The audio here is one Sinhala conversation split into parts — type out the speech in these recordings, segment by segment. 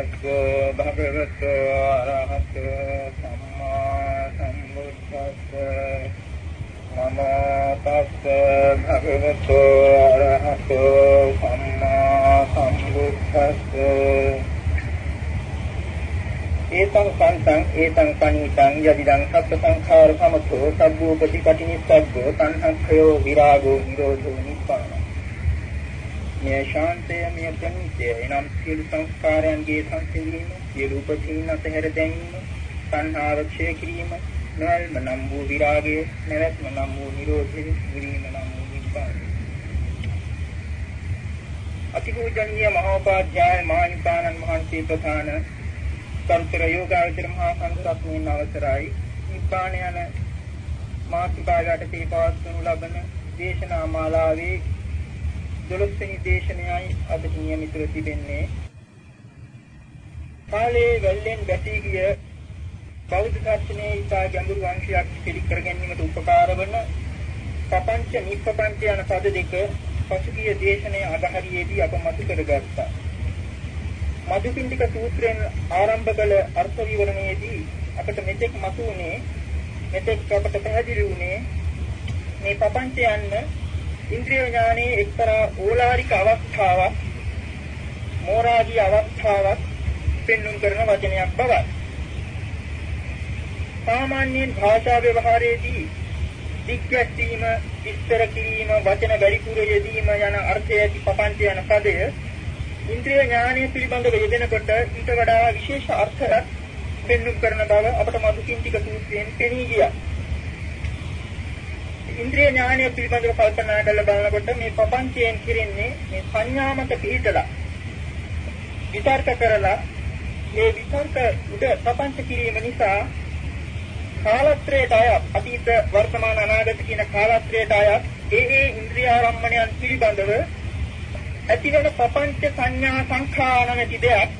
නමෝ තස්ස භගවතු අරහතෝ සම්මා සම්බුද්දස්ස. නමෝ තස්ස භගවතු අරහතෝ සම්මා සම්බුද්දස්ස. ඒතං සන්තං ඒතං පණිතං යදිදං සත්ත සංඛාර සමතෝ සබ්බෝ ප්‍රතිපටිනිස්සග්ගෝ තණ්හක්ඛයෝ විරාගෝ නිරෝධෝ නිපානං මේ ශාන්තය මේ ප්‍රණීතය. එනම් සියලු සංස්කාරයන්ගේ සංසිඳීම සියලු උපදීන් අතහැර දැමීම සංහාව ක්ෂය කිරීම නොයල්ම නම් වූ විරාගය නැවැත්ම නම් වූ නිරෝධය විරීම නම් වූ නිපාතය අතිපූජනීය මහෝපාධ්‍යාය මහානිපාණන් වහන්සේ ප්‍රධාන සම්තර යෝගාවචර මහා සංඝරත්නයන් අවසරයි. නිපාණ යන මාසිකාවට තේ පවත්වනු ලබන දේශනා මාලාවේ 12 වෙනි දේශනයයි අද නියමිතව තිබෙන්නේ. කාලේ වැල්ලෙන් බැසී ගිය බෞද්ධ ශාස්ත්‍රයේ ඉතා ගැඹුරු අංශයක් පිළිකර ගැනීමට උපකාර වන පපංච නිප්පංච යන පද දෙක පසුගිය දේශනයේ අගහරියේදී අප මතු කරගත්තා. මදුපිණ්ඩික සූත්‍රයෙන් ආරම්භ කළ අර්ථ විවරණයේදී අපට මෙතෙක් මතු වුණේ මෙතෙක් අපට පැහැදිලි වුණේ මේ පපංච යන්න ඉන්ද්‍රිය ඥානයේ එක්තරා ඕලාරික අවස්ථාවක් මෝරාදී අවස්ථාවක් පෙන්눔 කරන වචනයක් බවයි. සාමාන්‍යයෙන් භාෂා ව්‍යවහාරයේදී දිග්ගැස්වීම, විස්තර කිරීම, වචන වැඩිපුර යෙදීම යන අර්ථය ඇති පපංච යන පදය ඉන්ද්‍රිය ඥානය පිළිබඳව යෙදෙනකොට ඊට වඩා විශේෂ අර්ථයක් පෙන්눔 කරන බව අපට මදුකින්තික සූත්‍රයෙන් පෙනී ගියා. ඉන්ද්‍රිය ඥානය පිළිබඳව කල්පනා කරලා බලනකොට මේ ප්‍රපංචයෙන් කිරින්නේ මේ සංඥාමක පිළිතලා විතර්ක කරලා මේ විතර්ක උඩ ප්‍රපංච කිරීම නිසා කාලත්‍රයට අය අතීත වර්තමාන අනාගත කියන කාලත්‍රයට අය ඒ ඒ ඉන්ද්‍රියාරම්මණයන් පිළිබඳව ඇතිවන ප්‍රපංච සංඥා සංඛාන නැති දෙයක්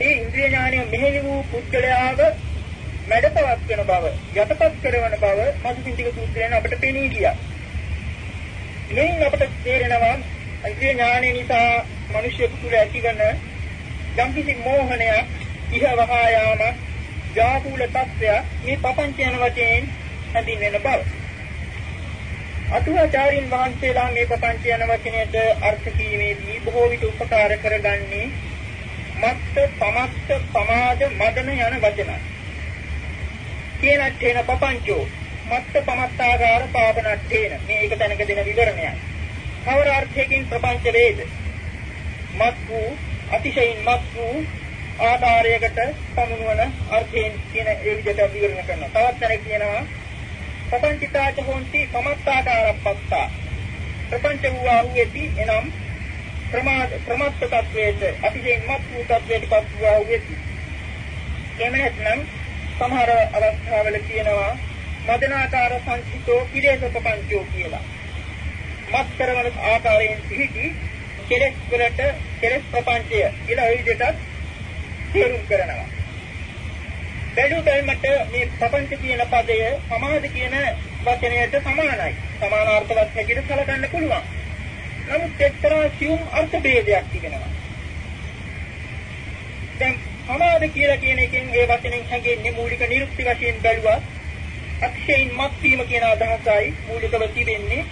ඒ ඉන්ද්‍රිය ඥානය මෙහෙලි වූ පුද්ගලයාව මැඩපවත් වෙන බව යටපත් කරන බව මදුපින්තික සූත්‍රයෙන් අපට පෙනී ගියා. මෙයින් අපට තේරෙනවා අයිති ඥානය නිසා මිනිසෙකු තුළ ඇතිවන යම්කිසි මෝහනයක් ඉහ වහා යාම ජාපූල తත්වය මේ පපංච යන වචයෙන් හැඳින්වෙන බව. අතුවාචාරින් වහන්සේලා මේ පපංච යන වචනයට අර්ථ කීමේදී බොහෝ විට උපකාර කරගන්නේ මත්ත පමත්ත පමාද මදන යන වචනයි. කියනට්ඨේන පපංචෝ මත්ත පමත්තාගාර පාපනට්ඨේන මේ එක තැනක දෙන විවරණයක්. කවර අර්ථයකින් ප්‍රපංච වේද? මත් වූ අතිශයින් මත් වූ ආකාරයකට සමුනුවන අර්ථයෙන් කියන ඒ විදිහට විවරණ කරනවා. තවත් තැනක කියනවා පපංචිතාච හොන්ති පමත්තාකාරප්පත්තා. ප්‍රපංච වූ ආහුවේති එනම් ප්‍රමාද ප්‍රමත්ත තත්වයට අතිශයින් මත් වූ තත්වයට පත් වූ ආහුවේති. එහෙම නැත්නම් සමහර අවස්ථාවල කියනවා මදනාකාර සංචිතෝ පිරේසපපංචෝ කියලා. මත් කරවන ආකාරයෙන් පිහිටි කෙලෙස් වලට කෙලෙස් ප්‍රපංචය කියලා ඒ විදිහට තේරුම් කරනවා. බැලු බැලමට මේ ප්‍රපංච කියන පදය සමාධි කියන වචනයට සමානයි. සමානාර්ථවත් හැටියට සැලකන්න පුළුවන්. නමුත් එක්තරා සියුම් අර්ථ ભેදයක් තිබෙනවා. දැන් සමාධි කියලා කියන එකෙන් ඒ වචනෙන් හැඟෙන්නේ මූලික නිරුක්ති වශයෙන් බැලුවා. අක්ෂයෙන් මත් වීම කියන අදහසයි මූලිකව තිබෙන්නේ.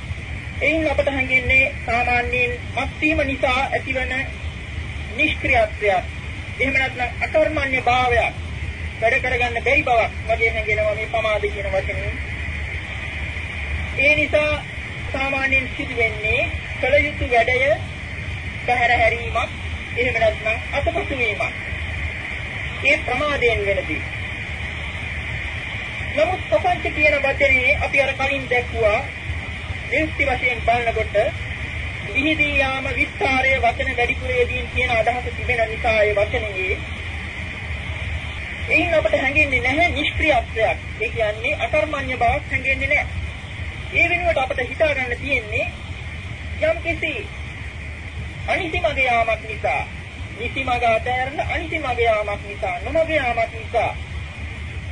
එයින් අපට හැඟෙන්නේ සාමාන්‍යයෙන් මත් වීම නිසා ඇතිවන නිෂ්ක්‍රියත්වයක්. එහෙම නැත්නම් අකර්මණ්‍ය භාවයක්. වැඩ කරගන්න බැරි බවක් වගේ හැඟෙනවා මේ සමාධි කියන වචනේ. ඒ නිසා සාමාන්‍යයෙන් සිදුවෙන්නේ කල යුතු වැඩය පැහැර හැරීමක් එහෙම නැත්නම් අතපසු වීමක්. ඒ ප්‍රමාදයෙන් වෙනදී. නමුත් ප්‍රපංච කියන වචනේ අපි අර කලින් දැක්ුවා නිර්ති වශයෙන් බලනකොට විහිදී යාම විස්තරයේ වචන වැඩිපුරේදීන් කියන අදහස තිබෙන නිසා ඒ වචනේ එයින් අපට හැඟෙන්නේ නැහැ නිෂ්ක්‍රියත්වයක්. ඒ කියන්නේ අකර්මණ්‍ය බවක් හැඟෙන්නේ නැහැ. ඒ වෙනුවට අපට හිතා ගන්න තියෙන්නේ යම් කිසි අනිසි මගේ යාමක් නිසා, නිසි මග අතහැරන අනිසි මගේ යාමක් නිසා, නොමගේ යාමක් නිසා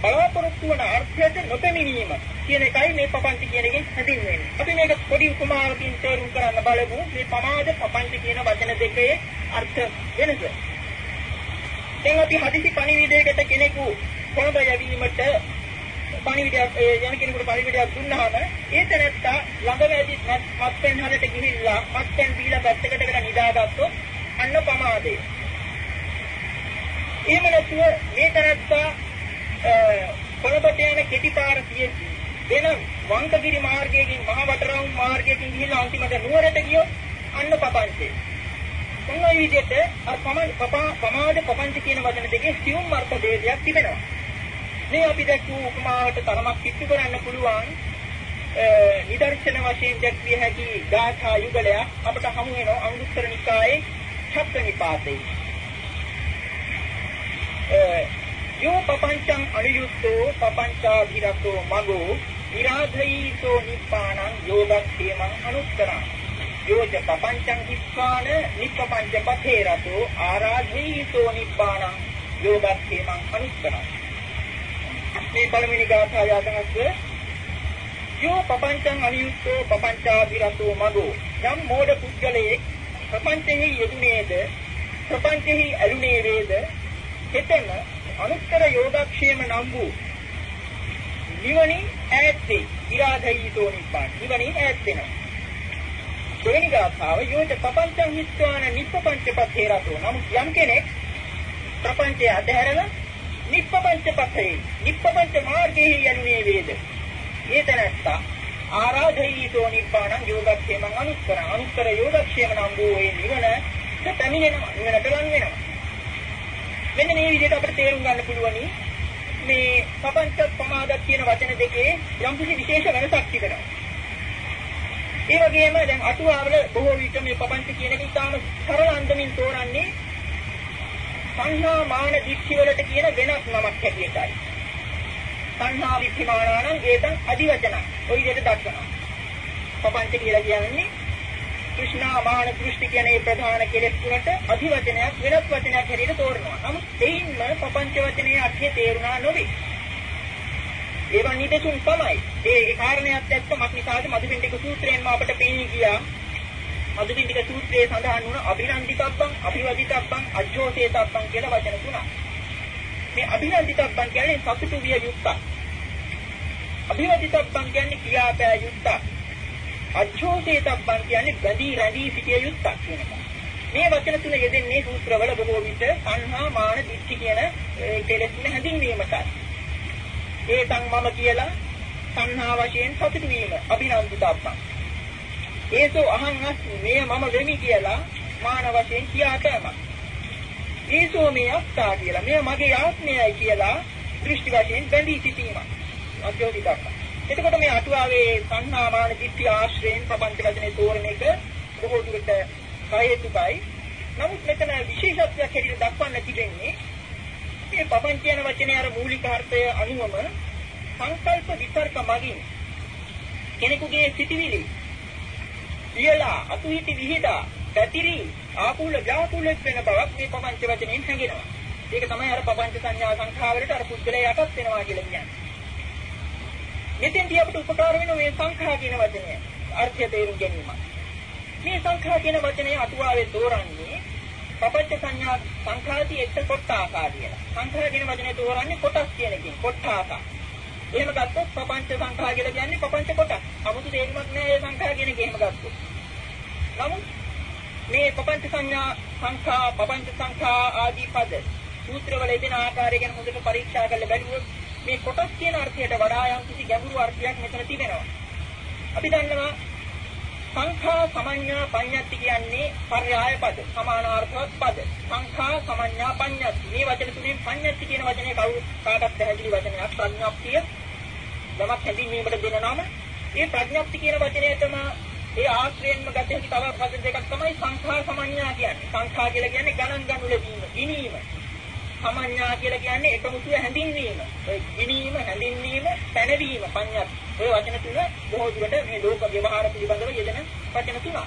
බලාපොරොත්තු වන අර්ථයට නොපැමිණීම කියන එකයි මේ පපංච කියන එකෙන් හැදින්වෙන්නේ. අපි මේක පොඩි උපමාවකින් තේරුම් කරන්න බලමු. මේ පමාද පපංච කියන වචන දෙකේ අර්ථ වෙනස. දැන් අපි හදිසි පණිවිඩයකට කෙනෙකු කොළඹ යවීමට පණිවිඩයක් යන කෙනෙකුට පණිවිඩයක් දුන්නාම ඒ තැනත්තා ළඟම ඇති මත්පැන් හලට ගිහිල්ලා මත්පැන් බීලා පැත්තකට වෙලා නිදාගත්තොත් අන්න පමාදේ. එහෙම නැතුව මේ තැනත්තා කොළඹට යන කෙටි පාර තියෙද්දි වෙන වංකගිරි මාර්ගයකින් මහ වටරවුම් මාර්ගයකින් ගිහිල්ලා අන්තිමට නුවරට ගියොත් අන්න පපංචේ. මොන විදිහට අර පමාද පපංච කියන වචන දෙකේ සියුම් අර්ථ ભેදයක් තිබෙනවා. මේ අපි දැක්වූ උපමාවට තරමක් කිට්ටු කරන්න පුළුවන් නිදර්ශන වශයෙන් දැක්විය හැකි ගාථා යුගලයක් අපට හමු වෙනවා අංගුත්තර නිකායේ ඡත්ත නිපාතේ. යෝ පපංචං අනියුක්තෝ පපංචාභිරතෝ මගෝ විරාධීසෝ නිපානං යෝගක්ඛේමං අනුත්තරං යෝච පපංචං කිස්සාන නිප්පංච පතේ රතෝ ආරාධීසෝ නිබ්බානං යෝගක්ඛේමං අනුත්තරං මේ පළවෙනි ගාථාව යටහත් යෝ පපංචං අනියුක්තෝ පපංචාභිරතෝ මගෝ යම් මෝඩ පුද්ගලයෙක් ප්‍රපංචෙහි යෙදුනේද ප්‍රපංචෙහි ඇලුනේ වේද එතන අනුත්තර යෝගක්ෂේම නම් වූ නිවනින් ඈත් වේ. ඉරාධයිතෝ නිබ්බාන. නිවනින් ඈත් වෙනවා. දෙවෙනි ගාථාව යෝච පපංචං හිත්වාන නිප්පංච පතේරතෝ නමුත් යම් කෙනෙක් ප්‍රපංචය අධහැරලා නිප්පංච පතේ නිප්පංච මාර්ගයේ යන්නේ වේද ඒ තැනත්තා ආරාධයීතෝ නිබ්බාණං යෝගක්ෂේමං අනුත්තර අනුත්තර යෝගක්ෂේම නම් වූ ඒ නිවන පැමිණෙනවා නිවනට ලං වෙනවා මෙන්න මේ විදිහට අපිට තේරුම් ගන්න පුළුවනි මේ පපංච ප්‍රමාද කියන වචන දෙකේ යම් කිසි විශේෂ වෙනසක් තිබෙනවා ඒ වගේම දැන් අටුවාවල බොහෝ විට මේ පපංච කියන එක ඉතාම සරල අන්දමින් තෝරන්නේ සංහා මාන දික්ඛි වලට කියන වෙනස් නමක් හැටියටයි. සංහා විත්තිමානානම් ඒතන් අදිවචන. ඔය විදිහට දක්වනවා. පපංච කියලා කියන්නේ કૃષ્ණා මාන දෘෂ්ටි කියන මේ ප්‍රධාන කෙලෙස් තුනට අදිවචනයක් වෙනස් වචනයක් හැටියට තෝරනවා. නමුත් එයින්ම පපංච වචනේ අර්ථය තේරුණා නොවේ. ඒවා නිදසුන් තමයි. ඒ කාරණයක් දැක්ක මක්නිසාද මදුපිණ්ඩික සූත්‍රයෙන්ම අපට පෙනී ගියා. මදුපිණ්ඩික සූත්‍රයේ සඳහන් වුණ අභිනන්දිතබ්බං, අභිවදිතබ්බං, අජ්ජෝසේතබ්බං කියලා වචන තුනක්. මේ අභිනන්දිතබ්බං කියන්නේ සතුටු විය යුක්තක්. අභිවදිතබ්බං කියන්නේ ක්‍රියාපෑ යුක්තක්. අජ්ජෝසේතබ්බං කියන්නේ බැඳී රැඳී සිටිය යුක්තක් කියන එක. මේ වචන තුන යෙදෙන්නේ සූත්‍රවල බොහෝ විට සංහා මාන දිට්ඨි කියන කෙලෙස් තුන හැඳින්වීමටයි. ඒතං මම කියලා සංහා වශයෙන් සතුටු වීම අභිනන්දිතබ්බං. ඒසෝ අහං අස්මි මේ මම වෙමි කියලා මාන වශයෙන් කියාපෑමක්. ඒසෝ මේ අත්තා කියලා මේ මගේ ආත්මයයි කියලා දෘෂ්ටි වශයෙන් බැඳී සිටීමක්. අධ්‍යෝතිතබ්බං. එතකොට මේ අටුවාවේ සංහා මාන දිට්ඨි ආශ්‍රයෙන් ප්‍රපංච වචනේ තෝරන එක බොහෝ දුරට කයෙතුකයි. නමුත් මෙතන විශේෂත්වයක් හැටියට දක්වන්න තිබෙන්නේ මේ පපංච යන වචනේ අර මූලික අර්ථය අනුවම සංකල්ප විතර්ක මගින් කෙනෙකුගේ සිටිවිලි කියලා අතුහිටි විහිදා පැතිරි ආකූල ව්‍යාකූල වෙන බවක් මේ පපංච වචනයෙන් හැඟෙනවා. ඒක තමයි අර පපංච සංඥා සංඛාවලට අර පුද්ගලයා යටත් වෙනවා කියලා කියන්නේ. මෙතෙන්දී අපිට උපකාර වෙන මේ සංඛා කියන වචනය අර්ථය තේරුම් ගැනීම. මේ සංඛා කියන වචනේ අටුවාවේ තෝරන්නේ පපච්ච සංඥා සංඛාති එක්ක කොට්ටාකා කියලා. සංඛාර කියන වචනේ තෝරන්නේ කොටස් කියන එකෙන් කොට්ටාකා. එහෙම ගත්තොත් පපංච සංඛා කියලා කියන්නේ පපංච කොටස්. 아무තු තේරුමක් නැහැ ඒ සංඛා කියන එක එහෙම ගත්තොත්. නමුත් මේ පපංච සංඥා සංඛා පපංච සංඛා ආදී පද සූත්‍රවල එදෙන ආකාරය ගැන හොඳට පරීක්ෂා කරලා බැලුවොත් මේ කොටස් කියන අර්ථයට වඩා යම් කිසි ගැඹුරු අර්ථයක් මෙතන තිබෙනවා. අපි දන්නවා සංඛා සමඤ්ඤා පඤ්ඤාති කියන්නේ පర్యాయ පද සමානාර්ථවත් පද. සංඛා සමඤ්ඤා පඤ්ඤාති මේ වචන තුලින් පඤ්ඤාති කියන වචනේ කවුරු කාටත් පැහැදිලි වචනයක් ප්‍රඥාප්තිය යමක් හැඳින්වීමට දෙන නම. මේ ප්‍රඥාප්ති කියන වචනයටම ඒ ආශ්‍රයෙන්ම ගත හැකි තවත් වචන දෙකක් තමයි සංඛා සමඤ්ඤා කියන්නේ. සංඛා කියලා කියන්නේ ගණන් ගනු ලැබීම, ඉනීම. සමඤ්ඤා කියලා කියන්නේ එකමුතුව හැඳින්වීම. ඒ ගිනීම, හැඳින්වීම, පැනවීම, පඤ්ඤත්. ඔය වචන තුන බොහෝ දුරට මේ ලෝක ව්‍යවහාර පිළිබඳව යෙදෙන වචන තුනක්.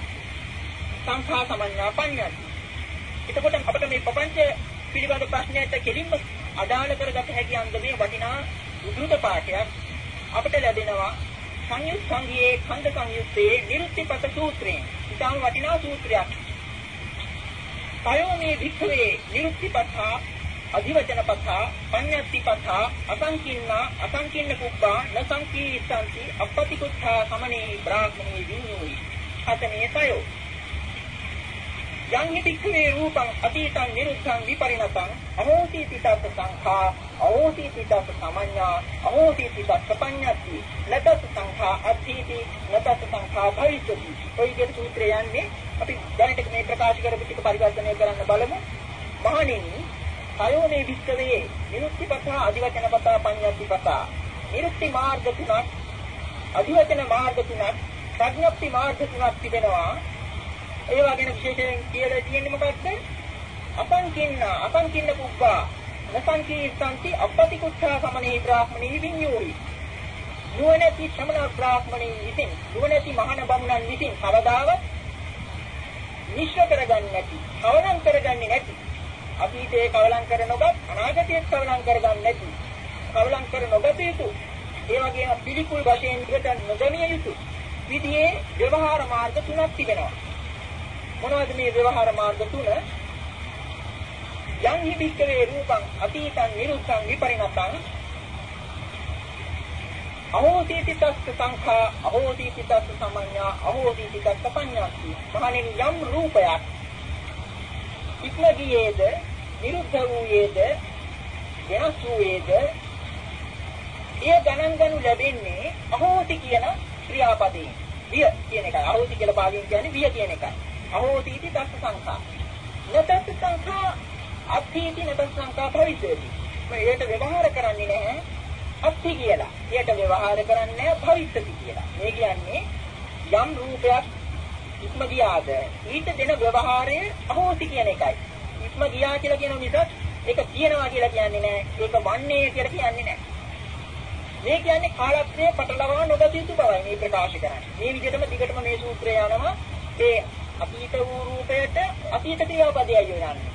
සංඛා සමඤ්ඤා පඤ්ඤත්. එතකොට අපිට මේ ප්‍රපංච පිළිබඳ ප්‍රශ්නයට කෙලින්ම අදාළ කරගත හැකි අන්දමේ වටිනා උද්දෘත පාඨයක් අපිට ලැබෙනවා සංයුත් සංගියේ ඛණ්ඩ සංයුත්තේ නිරුත්තිපත සූත්‍රයෙන්. ඉතාම වටිනා සූත්‍රයක්. කයෝමේ වික්ඛවේ නිරුත්තිපත්තා අධිවචනපත්තා පඤ්ඤත්තිපත්තා අසංකින්නා අසංකින්න කුබ්බා නසංකීසන්ති අපපතිකුත්තා සමනේ බ්‍රාහ්මණී විඤ්ඤෝයි. හතනේ තයෝ යං හිතික්ඛවේ රූපං අතීතං නිරුද්ධං විපරිණතං අහෝති පිටත් සංඛා අහෝති පිටත් සමඤ්ඤා අහෝති පිටත් පඤ්ඤාති. නතත් සංඛා අතීති නතත් සංඛා භවිෂති ඔය විදිහට සූත්‍රය යන්නේ අපි දැනට මේ ප්‍රකාශ කරපු ටික පරිවර්තනය කරන්න බලමු. මහණෙනි කයෝ මේ විස්කවේ නිරුක්තිපතා අධිවචනපතා පඤ්ඤාතිපතා නිරුක්ති මාර්ග තුනක් අධිවචන මාර්ග තුනක් ප්‍රඥප්ති මාර්ග තුනක් තිබෙනවා. ඒවා ගැන විශේෂයෙන් කියලා තියෙන්නේ මොකක්ද? අපංකින්න අපංකින්න කුබ්බා නසංකීර්තන්ති අපපතිකුච්ඡා සමනේ බ්‍රාහ්මණී විඤ්ඤෝහි. නුවණැති ශ්‍රමණ බ්‍රාහ්මණී විසින් නුවණැති මහාන බමුණන් විසින් කවදාවත් නිශ්චය කරගන්නේ නැති, කවලම් කරගන්නේ නැති, අතීතයේ කවලම් කර නොගත් අනාගතයේ කවලම් කරගන්නේ නැති, කවලම් කර නොගත යුතු, ඒ වගේම පිළිකුල් වශයෙන් ඉකට නොගමිය යුතු විදිහේ ව්‍යවහාර මාර්ග තුනක් තිබෙනවා. මොනවද මේ ව්‍යවහාර මාර්ග තුන? යං හි භික්කවේ රූපං අතීතං නිරුද්ධං විපරිණතං අහෝසීති තස්ස සංඛා අහෝසීති තස්ස සමඤ්ඤා අහෝසීති තස්ස පඤ්ඤාති මහණෙනි යම් රූපයක් ඉක්ම ගියේද නිරුද්ධ වූයේද වෙනස් වූයේද එය ගණන් ගනු ලැබෙන්නේ අහෝසි කියන ක්‍රියාපදයෙන් විය කියන එකයි අහෝසි කියලා පාලියෙන් කියන්නේ විය කියන එකයි අහෝසීති දස්ස සංඛා. නතත් සංඛා අත්ථීති නතත් සංඛා භවිෂේති. මේකට ව්‍යවහාර කරන්නේ නැහැ අත්ථි කියලා. ඒකට ව්‍යවහාර කරන්නේ නැහැ භවිෂ්‍යති කියලා. මේ කියන්නේ යම් රූපයක් ඉක්ම ගියාද ඊට දෙන ව්‍යවහාරය අහෝසි කියන එකයි. ඉක්ම ගියා කියලා කියන නිසා ඒක තියෙනවා කියලා කියන්නේ නැහැ. ඒක වන්නේ කියලා කියන්නේ නැහැ. මේ කියන්නේ කාලත්‍රයේ පටලවා නොගත යුතු බවයි මේ ප්‍රකාශ කරන්නේ. මේ විදිහටම දිගටම මේ සූත්‍රය යනවා. ඒ අතීත වූ රූපයට අතීත ක්‍රියාපදයයි යොදන්නේ.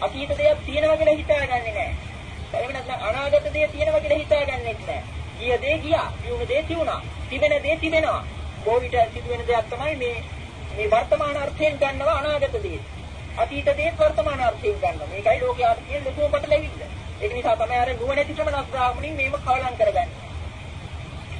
අතීත දෙයක් තියෙනවා කියලා හිතාගන්නේ නැහැ. එහෙම නැත්නම් අනාගත දෙයක් තියෙනවා කියලා හිතාගන්නෙත් නැහැ. ගිය දේ ගියා, යුණු දේ තියුණා, තිබෙන දේ තිබෙනවා. බොවිට සිදුවෙන දෙයක් තමයි මේ මේ වර්තමාන අර්ථයෙන් ගන්නවා අනාගත දේ. අතීත දේ වර්තමාන අර්ථයෙන් ගන්නවා. මේකයි ලෝකයාට තියෙන ලොකුම පටලැවිල්ල. ඒක නිසා තමයි අර නුවණැති ශ්‍රමණ ශ්‍රාවණින් මේව කවලම් කරගන්නේ.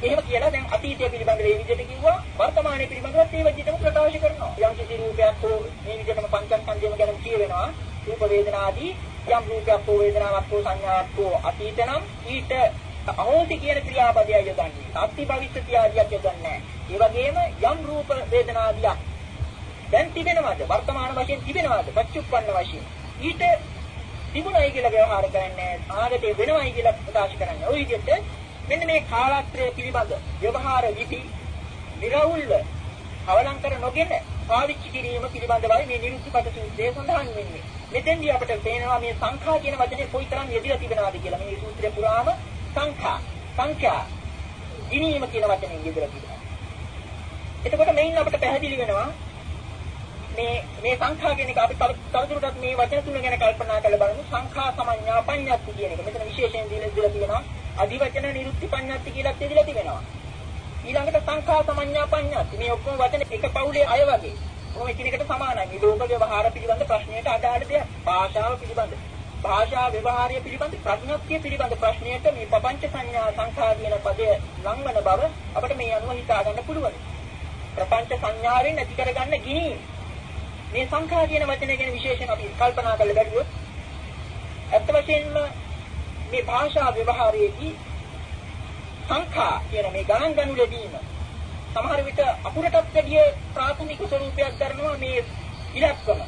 එහෙම කියලා දැන් අතීතය පිළිබඳව මේ විදිහට කිව්වා වර්තමානයේ පිළිබඳවත් ඒ විදිහටම ප්‍රකාශ කරනවා. යම් කිසි රූපයක් හෝ මේ විදිහටම පංචස්කන්ධයම ගැන කියවෙනවා. රූප වේදනාදී යම් රූපයක් හෝ වේදනාවක් හෝ සංඥාවක් හෝ අතීතනම් ඊට අහෝසි කියන ක්‍රියාපදය යොදන්නේ. අත්ති භවිෂ්‍යති ආදියක් යොදන්නේ නැහැ. ඒ වගේම යම් රූප වේදනාදියක් දැන් තිබෙනවද? වර්තමාන වශයෙන් තිබෙනවද? පච්චුප්පන්න වශයෙන්. ඊට තිබුණයි කියලා ව්‍යවහාර කරන්නේ ආගතේ වෙනවයි කියලා ප්‍රකාශ කරන්නේ. ওই විදිහට මෙන්න මේ කාලාත්‍රය පිළිබඳ ව්‍යවහාර විදි නිර්වුල්ව අවලංකර නොගෙන පාවිච්චි කිරීම පිළිබඳවයි මේ නිරුක්තිපත සූත්‍රය සඳහන් වෙන්නේ. මෙතෙන්දී අපිට පේනවා මේ සංඛා කියන වචනේ කොයිතරම් යෙදিলা තිබෙනවද කියලා. මේ සූත්‍රය පුරාම සංඛා, සංඛ්‍යා, ගිනීම කියන වචනේ යෙදিলা තිබෙනවා. එතකොට මෙයින් අපිට පැහැදිලි වෙනවා මේ මේ සංඛා කියන එක අපි තවදුරටත් මේ වචන තුන ගැන කල්පනා කරලා බලමු. සංඛා සමඤ්ඤා පඤ්ඤාති කියන එක. මෙතන විශේෂයෙන් දීලා තියෙනවා. අධිවචන නිරුක්ති පඤ්ඤාති කියලා දෙදලා තිබෙනවා. ඊළඟට සංඛා සමඤ්ඤා පඤ්ඤාති. මේ ඔක්කොම වචන එක පවුලේ අය වගේ. කොහොම එකිනෙකට සමානයි. මේ ලෝක ව්‍යවහාර පිළිබඳ ප්‍රශ්නයට අදාළ දෙයක්. භාෂාව පිළිබඳ භාෂා ව්‍යවහාරය පිළිබඳ ප්‍රඥප්තිය පිළිබඳ ප්‍රශ්නයට මේ පపంచ සංඥා සංඛා කියන පදය ලංවන බව අපිට මේ අනුව හිතා ගන්න පුළුවන්. ප්‍රපංච සංඥාවෙන් ඇති කරගන්න ගිනි මේ සංඛා කියන වචනය ගැන විශේෂයෙන් අපි කල්පනා කරලා බැලුවොත් ඇත්ත වශයෙන්ම මේ භාෂා ව්‍යවහාරයේදී සංඛා කියන මේ ගණන් ගනු ලැබීම සමහර විට අපුරටත් වැඩිය ප්‍රාථමික ස්වරූපයක් ගන්නවා මේ ඉලක්කම.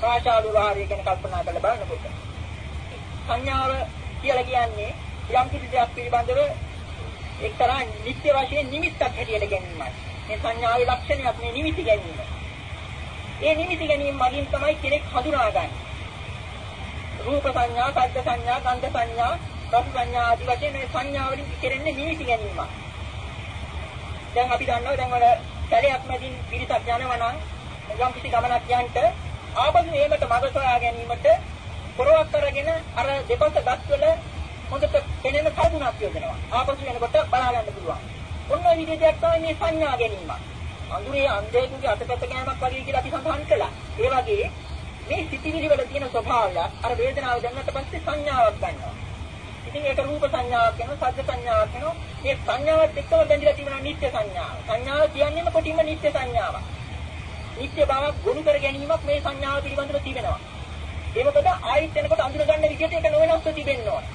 භාෂා ව්‍යවහාරය ගැන කල්පනා කරලා බලනකොට. සංඥාව කියලා කියන්නේ යම් කිසි දෙයක් පිළිබඳව එක්තරා නිත්‍ය වශයෙන් නිමිත්තක් හැටියට ගැනීමයි. මේ සංඥාවේ ලක්ෂණයක් මේ නිමිති ගැනීම. ඒ නිමිති ගැනීම මගින් තමයි කෙනෙක් හඳුනාගන්නේ රූප සංඥා, ශබ්ද සංඥා, ගන්ධ සංඥා, රස සංඥා ආදී වශයෙන් මේ සංඥා වලින් කෙරෙන්නේ නිමිති ගැනීමක්. දැන් අපි දන්නවා දැන් වල කැලයක් මැදින් පිරිසක් යනවා නම් යම් කිසි ගමනක් යන්නට ආපසු ඒකට මඟ සොයා ගැනීමට පොරවක් කරගෙන අර දෙපස ගස්වල හොඳට පෙනෙන කවුණක් යොදනවා. ආපසු යනකොට බලා ගන්න පුළුවන්. ඔන්න ඔය විදිහට තමයි මේ සංඥා ගැනීම. අඳුරේ අන්ධයෙකුගේ අතපැත ගෑමක් වගේ කියලා අපි සඳහන් කළා. ඒ වගේ මේ සිතිවිලි වල තියෙන ස්වභාවය අර වේදනාව දැනගත්ත පස්සේ සංඥාවක් ගන්නවා. ඉතින් ඒක රූප සංඥාවක් වෙනවා, සද්ද සංඥාවක් වෙනවා. මේ සංඥාවත් එක්කම බැඳිලා තියෙනවා නිත්‍ය සංඥාව. සංඥාව කියන්නේම කොටින්ම නිත්‍ය සංඥාවක්. නිත්‍ය බවක් ගොනු කර ගැනීමක් මේ සංඥාව පිළිබඳව තිබෙනවා. ඒ මොකද ආයිත් එනකොට අඳුන ගන්න විදිහට ඒක නොවෙනස්ව තිබෙන්න ඕන.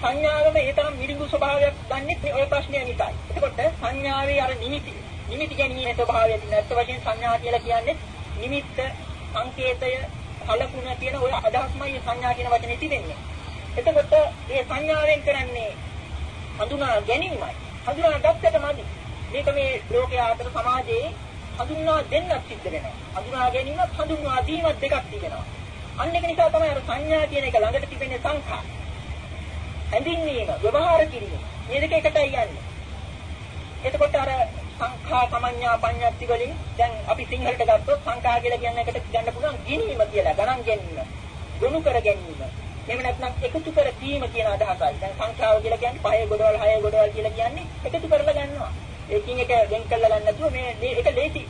සංඥාවම ඒ තරම් මිරිඟු ස්වභාවයක් ගන්නෙත් ඔය ප්‍රශ්නය නිසායි. එතකොට සංඥාවේ අර නිමිති නිමිති ගැනීමේ ස්වභාවයදී නැත්ත වශයෙන් සංඥා කියලා කියන්නේ නිමිත්ත සංකේතය කලකුණ කියන ওই අදහස්මයි සංඥා කියන වචනේ තිබෙන්නේ. එතකොට මේ සංඥාවෙන් කරන්නේ හඳුනා ගැනීමයි. හඳුනා ගන්නටමදි. මේක මේ ලෝකයේ ආතර සමාජයේ හඳුන්වා දෙන්නත් සිද්ධ වෙනවා. හඳුනා ගැනීමත් හඳුන්වා දීමත් දෙකක් තියෙනවා. අන්න ඒක නිසා තමයි අර සංඥා කියන එක ළඟට තිබෙන්නේ සංඛා. හැඳින්වීම, ව්‍යවහාර කිරීම. මේ දෙක එකටයි යන්නේ. එතකොට අර සංඛා සමඤ්ඤා පඤ්ඤාති වලින් දැන් අපි සිංහලට ගත්තොත් සංඛා කියලා කියන එකට ගන්න පුළුවන් ගිනීම කියලා ගණන් ගැනීම. ගොනු කර ගැනීම. එහෙම නැත්නම් එකතු කර දීම කියන අදහසයි. දැන් සංඛාව කියලා කියන්නේ පහේ ගොඩවල් හයේ ගොඩවල් කියලා කියන්නේ එකතු කරලා ගන්නවා. ඒකින් එක වෙන් කරලා ගන්න නැතුව මේ ඒක ලේසි.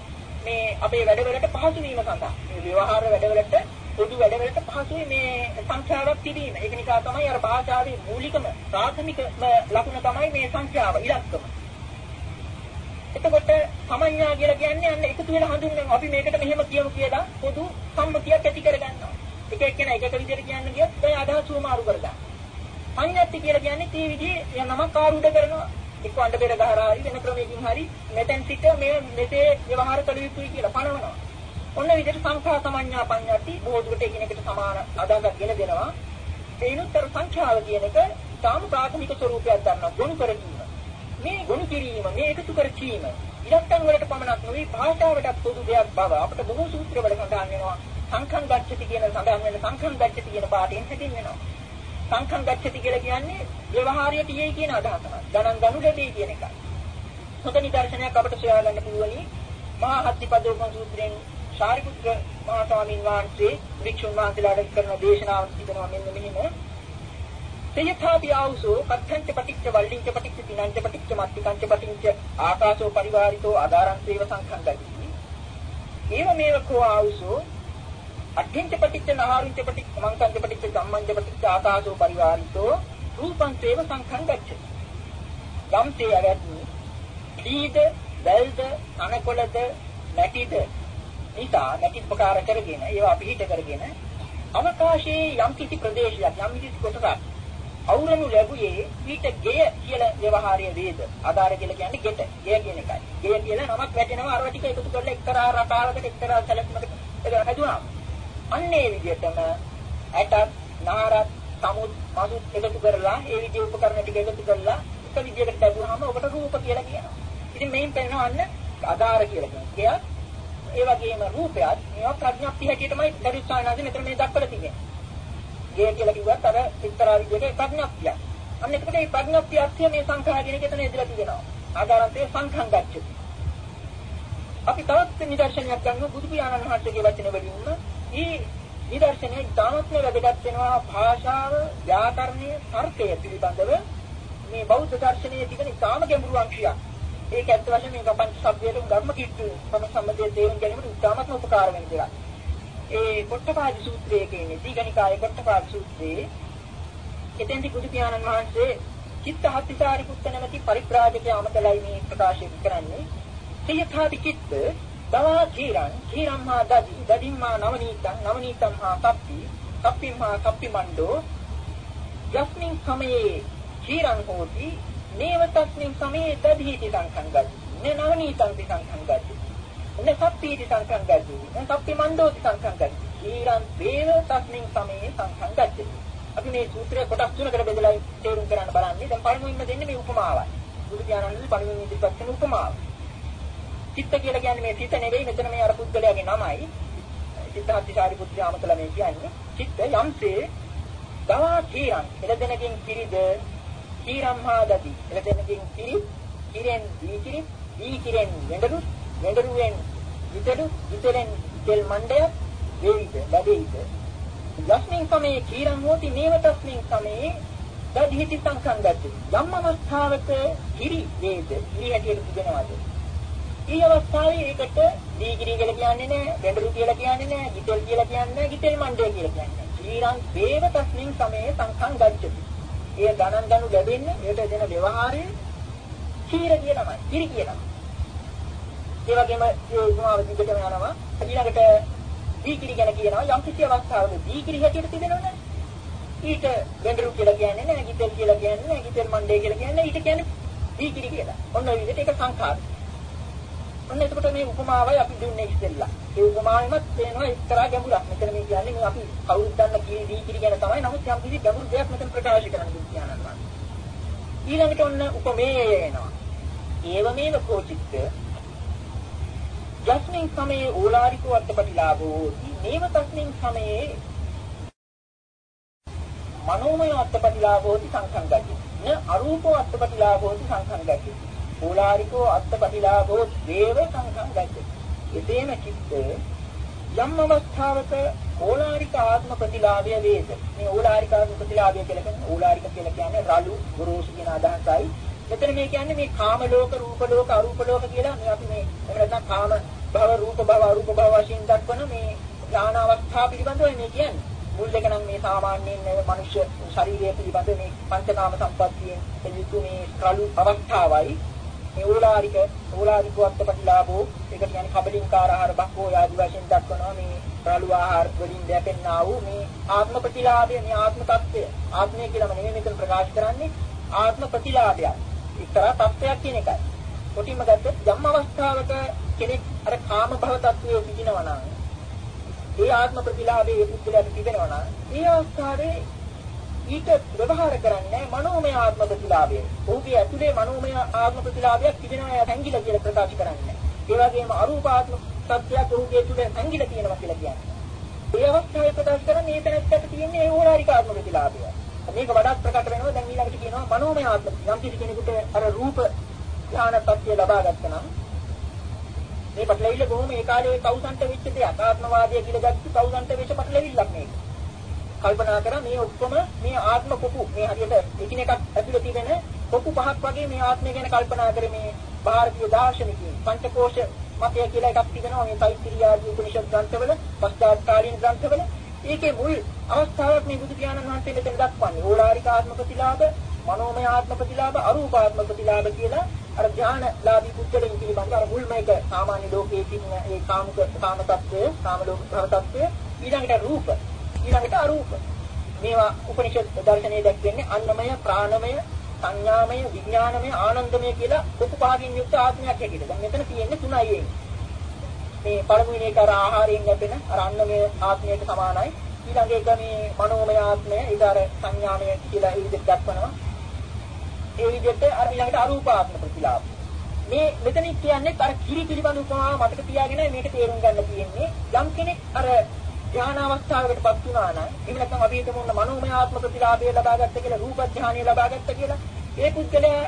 මේ අපේ වැඩවලට පහසු වීම සඳහා. මේ ව්‍යවහාර වැඩවලට පොදු වැඩවලට පහසුයි මේ සංඛ්‍යාවක් තිබීම. ඒක නිසා තමයි අර භාෂාවේ මූලිකම ප්‍රාථමිකම ලකුණ තමයි මේ සංඛ්‍යාව ඉලක්කම. එතකොට සමඤ්ඤා කියලා කියන්නේ අන්න එකතු වෙලා හඳුන්වනවා. අපි මේකට මෙහෙම කියමු කියලා පොදු සම්මතියක් ඇති කරගන්නවා. එක එක්කෙනා එක එක විදිහට කියන්න ගියොත් ඒ අදහස් උමාරු කරගන්න. පඤ්ඤාති කියලා කියන්නේ තී විදිහේ යමක් ආරූඪ කරනවා. එක්ක අඬ බෙර ගහලා හරි වෙන ක්‍රමයකින් හරි මෙතෙන් සිට මේ මෙසේ ව්‍යවහාර කළ යුතුයි කියලා පනවනවා. ඔන්න විදිහට සංඛා සමඤ්ඤා පඤ්ඤාති බොහෝ දුරට එකිනෙකට සමාන අදාළක් ගෙන දෙනවා. ඒනුත්තර සංඛ්‍යාව කියන එක තාම ප්‍රාථමික ස්වરૂපයක් ගන්නවා ගොනු කරගීම. මේ ගොනු කිරීම මේ එකතු කර කීම ඉලක්කම් වලට පමණක් නෙවෙයි භාෂාවටත් පොදු දෙයක් බව අපිට බොහෝ සූත්‍රවල සඳහන් වෙනවා. සංඛං ගච්ඡති කියන සඳහන් වෙන සංඛං ගච්ඡති කියන පාඩයෙන් හැදින් වෙනවා. සංඛං ගච්ඡති කියලා කියන්නේ ව්‍යවහාරයට යෙයි කියන අදහසයි. ගණන් ගනු ලැබෙයි කියන එකයි. හොඳ නිදර්ශනයක් අපිට සොයා ගන්න පුළුවනි. මහා හත්තිපදෝපම සූත්‍රයෙන් සාරිපුත්‍ර මහා ස්වාමීන් වහන්සේ වික්ෂුන් වහන්සේලාට කරන දේශනාවක් තිබෙනවා මෙන්න මෙහිම. තේයථාපි ආවුසෝ කච්ඡංච පටිච්ච වල්ලිංච පටිච්ච තිනංච පටිච්ච මත්තිකංච පටිච්ච ආකාශෝ පරිවාරිතෝ ආදාරං සේව සංඛං ගති. ඒව මේව කෝ ආවුසෝ අට්ඨින්ච පටිච්ච නහාරින්ච පටිච්ච මංකංච පටිච්ච සම්මංච පටිච්ච ආකාශෝ පරිවාරිතෝ රූපං සේව සංඛං ගච්ඡති. යම්සේ අවැත්නි දීද වැල්ද අනකොලද නැටිද නිසා නැටි ප්‍රකාර කරගෙන ඒවා පිළිහිට කරගෙන අවකාශයේ යම් කිසි ප්‍රදේශයක් යම් කිසි කොටසක් අවුරනු ලැබුවේ ඊට ගෙය කියලා ව්‍යවහාරය වේද? ආධාර කියලා කියන්නේ ගෙට. ගෙය කියන එකයි. ගෙය කියලා නමක් වැටෙනවා අර ටික එකතු කරලා එක්තරා රටාවකට එක්තරා සැලකුමකට හැදුනා අන්නේ විදිහටම ඇටත් නාරත් සමුත් මසුත් එකතු කරලා ඒ විදිහ උපකරණ ටික එකතු කරලා එක විදිහකට ලැබුවාම ඔබට රූප කියලා කියනවා. ඉතින් මේන් පෙන්නනවා අන්න ආධාර කියලා කියනවා ගෙයක් ඒ වගේම රූපයත් මේවා ප්‍රඥප්ති හැටියටමයි දරිස්සානාදී මෙතන මේ දක්වලා තියෙන්නේ. ගේ කියලා කිව්වත් අර එක්තරා විදිහක ප්‍රඥප්තියක්. අන්න එතකොට මේ ප්‍රඥප්තිය මේ සංඛාර කියන එක එතන ඉදලා තියෙනවා. ආදාරන්තේ සංඛං ගච්ඡති. අපි තවත් නිදර්ශනයක් ගන්න බුදු පියාණන් වහන්සේගේ වචන වලින්ම මේ නිදර්ශනයේ ධානත්ම වැදගත් වෙනවා භාෂාව, ව්‍යාකරණය, තර්කය පිළිබඳව මේ බෞද්ධ දර්ශනයේ තිබෙන ඉතාම ගැඹුරු අංශයක්. ඒක ඇත්ත වශයෙන්ම මේ පංච සබ්දයට ධර්ම කිට්ටු පම සම්බන්ධයේ තේරුම් ගැනීමට උත්සාහමත්ම උපකාර වෙන දෙයක්. ඒ කොට්ටපාද සූත්‍රයේ කියන්නේ දීඝනිකායේ කොට්ටපාද සූත්‍රයේ එතෙන්දි බුදු පියාණන් වහන්සේ චිත්තහත්තිසාරි පුත්ත නැමැති පරිප්‍රාජකයා අමතලයි මේ ප්‍රකාශ කරන්නේ. සියථාපි චිත්ත දවා කීරං කීරම්මා දදි දදිම්මා නවනීතං නවනීතං හා සප්පි සප්පිම්මා සප්පි මණ්ඩෝ යස්මින් සමයේ කීරං හෝති නේව තස්මින් සමයේ දදීති සංඛංගති නේ නවනීතං සංඛංගති නේ සප්පීති සංඛංගති නේ සප්පි මණ්ඩෝති සංඛංගති ඊරං වේව තස්මින් සමයේ සංඛංගති අපි මේ සූත්‍රය කොටස් තුනකට බෙදලා තේරුම් ගන්න බලන්නේ. දැන් පළමුවෙන්ම දෙන්නේ මේ උපමාවයි. බුදු දානන්නේ පළමුවෙන් ඉදිරිපත් කරන උපමාව. චිත්ත කියලා කියන්නේ මේ සිත නෙවෙයි මෙතන මේ අර පුද්ගලයාගේ නමයි. සිද්ධාර්ථ සාරිපුත්‍ර ආමතල මේ කියන්නේ. චිත්ත යම්සේ ගවා කීරන් එළදෙනකින් කිරිද කීරම් හාදති එළදෙනකින් කිරි කිරෙන් දී කිරි දී කිරෙන් වෙඬරු වෙඬරුවෙන් විතඩු විතරෙන් තෙල් මණ්ඩය වේවිද ලැබෙයිද යස්මින් සමේ කීරම් හෝති නේව තස්මින් සමේ දදිහිති සංසංගති යම් අවස්ථාවක කිරි වේද කිරි හැටියට තිබෙනවද ඊ අවස්ථාවේ ඒකට දීගිරි කියලා කියන්නේ නැහැ, බෙන්ඩරු කියලා කියන්නේ නැහැ, ගිතෙල් කියලා කියන්නේ නැහැ, ගිතෙල් මණ්ඩය කියලා කියන්නේ නැහැ. ශ්‍රීරං වේව තස්මින් සමේ සංඛං ගච්ඡති. ඒ ගණන් ගනු ලැබෙන්නේ ඒකට දෙන ව්‍යවහාරය ක්ෂීර කියනමයි, කිරි කියනමයි. ඒ වගේම ඒ උපමාව දිගටම යනවා. ඊළඟට දීගිරි ගැන කියනවා යම් කිසි අවස්ථාවක දීගිරි හැටියට තිබෙනවනේ. ඊට බෙන්ඩරු කියලා කියන්නේ නැහැ, ගිතෙල් කියලා කියන්නේ නැහැ, ගිතෙල් මණ්ඩය කියලා කියන්නේ ඊට කියන්නේ දීගිරි කියලා. ඔන්න ඔය විදිහට ඒක සංඛාරය. ඔන්න එතකොට මේ උපමාවයි අපි දුන්නේ ඉස්සෙල්ලා. ඒ උපමාවෙමත් තේනවා එක්තරා ගැඹුරක්. මෙතන මේ කියන්නේ මේ අපි කවුරුත් දන්න කී දී කිරි ගැන තමයි. නමුත් යම් කිසි ගැඹුරු දෙයක් මෙතන ප්‍රකාශ කරන්න දුන්නා ඊළඟට ඔන්න උපමේය එනවා. ඒව මේව කෝචිත්ත යස්මින් සමයේ ඕලාරිකෝ අත්පටිලාභෝ නේව තස්මින් සමයේ මනෝමය අත්පටිලාභෝති සංඛංගති න අරූපෝ අත්පටිලාභෝති සංඛංගති ඕලාරිකෝ අත්පටිලාභෝ දේව සංඛං ගච්ඡති. එසේම චිත්ත යම් අවස්ථාවක ඕලාරික ආත්ම ප්‍රතිලාභය වේද. මේ ඕලාරික ආත්ම ප්‍රතිලාභය කියලා කියන්නේ ඕලාරික කියලා කියන්නේ රළු ගොරෝසු කියන අදහසයි. මෙතන මේ කියන්නේ මේ කාම ලෝක, රූප ලෝක, අරූප ලෝක කියලා මේ අපි මේ එහෙම නැත්නම් කාම භව, රූප භව, අරූප භව වශයෙන් දක්වන මේ ඥාන අවස්ථා පිළිබඳව මේ කියන්නේ. මුල් දෙක නම් මේ සාමාන්‍යයෙන් මේ මනුෂ්‍ය ශරීරය පිළිබඳ මේ පංචකාම සම්පත්තියෙන් යුතු මේ රළු අවස්ථාවයි. මේ ඕලාරික ඕලාරික වත්තපටිලාභෝ ඒක කියන්නේ කබලින්කාර ආහාර බක්කෝ ආදි වශයෙන් දක්වනවා මේ රළු ආහාර වලින් දැපෙන්නා වූ මේ ආත්ම ප්‍රතිලාභය මේ ආත්ම తත්වය. ආත්මය කියලාම නෙමෙයි මෙතන ප්‍රකාශ කරන්නේ. ආත්ම ප්‍රතිලාභය එක්තරා තත්වයක් කියන එකයි කොටිම ගත්තොත් යම් අවස්ථාවක කෙනෙක් අර කාම භව තත්වයේ පිටිනවා නම් ඒ ආත්ම ප්‍රතිලාභයේ පුද්ගලයාට තිබෙනවා නම් ඒ අවස්ථාවේ ඊට ව්‍යවහාර කරන්නේ මනෝමය ආත්ම ප්‍රතිලාභය. ඔහුගේ ඇතුලේ මනෝමය ආත්ම ප්‍රතිලාභයක් තිබෙනවා සංගිල කියලා ප්‍රකාශ කරන්නේ. ඒ වගේම අරූපාත්ම සත්‍යයක් ඔහුගේ තුල සංගිල තියෙනවා කියලා කියන්නේ. ඒ අවස්ථාවේ ප්‍රකාශ කරන්නේ මේ තැනකට තියෙන්නේ ඒ ඕලාරික ආත්ම ප්‍රතිලාභය. මේක වඩාත් ප්‍රකට වෙනවා දැන් ඊළඟට කියනවා මනෝමය ආත්ම. යම් කිසි කෙනෙකුට අර රූප ඥාන සත්‍ය ලබා ගත්තා නම් මේ පටලවිල්ල බොහොම ඒ කාලේ කවුසන්ට වෙච්ච දෙයක්. ආත්මවාදය කියලා ගත්ත කවුසන්ට වෙච්ච පටලවිල්ලක් මේක. කල්පනා කරා මේ ඔක්කොම මේ ආත්ම කොපු මේ හරියට එකිනෙකක් ඇතුළේ තියෙන කොපු පහක් වගේ මේ ආත්මය ගැන කල්පනා කරේ මේ ಭಾರತೀಯ දාර්ශනිකයන් පංචකෝෂ මතය කියලා එකක් තිබෙනවා මේ සෛත්‍රිය ආදී උපනිෂද් ග්‍රන්ථවල පස්චාත් කාලීන ග්‍රන්ථවල ඒකේ මුල් අවස්ථාවක් මේ බුදු පියාණන් වහන්සේ මෙතන දක්වන්නේ ඕලාරික ආත්ම ප්‍රතිලාභ මනෝමය ආත්ම ප්‍රතිලාභ අරූපාත්ම ප්‍රතිලාභ කියලා අර ඥානලාභී පුද්ගලයන් පිළිබඳ අර මුල්ම එක සාමාන්‍ය ලෝකයේ තියෙන ඒ කාමක කාම తත්වය කාම ලෝක භව තත්වය ඊළඟට රූප ඊළඟට අරූප. මේවා උපනිෂද් දර්ශනයේ දැක්වෙන්නේ අන්නමය, ප්‍රාණමය, සංඥාමය, විඥානමය, ආනන්දමය කියලා උපපාදින් යුක්ත ආත්මයක් හැටියට. දැන් මෙතන තියෙන්නේ තුනයි එන්නේ. මේ පළමුවෙනි එක අර ආහාරයෙන් ලැබෙන අර අන්නමය ආත්මයට සමානයි. ඊළඟ එක මේ මනෝමය ආත්මය, ඊට අර සංඥාමය කියලා ඒ විදිහට දක්වනවා. ඒ විදිහට අර ඊළඟට අරූපාත්ම ප්‍රතිලාභ. මේ මෙතන කියන්නේ අර කිරි පිළිබඳ උපමාව මතක තියාගෙන මේක තේරුම් ගන්න තියෙන්නේ යම් කෙනෙක් අර ධ්‍යාන අවස්ථාවකටපත් වුණා නම් එහෙම නැත්නම් අපි හිතමු මනෝමය ආත්ම ප්‍රතිලාභය ලබා ගත්ත කියලා රූප ධ්‍යානය ලබා ගත්ත කියලා ඒ පුද්ගලයා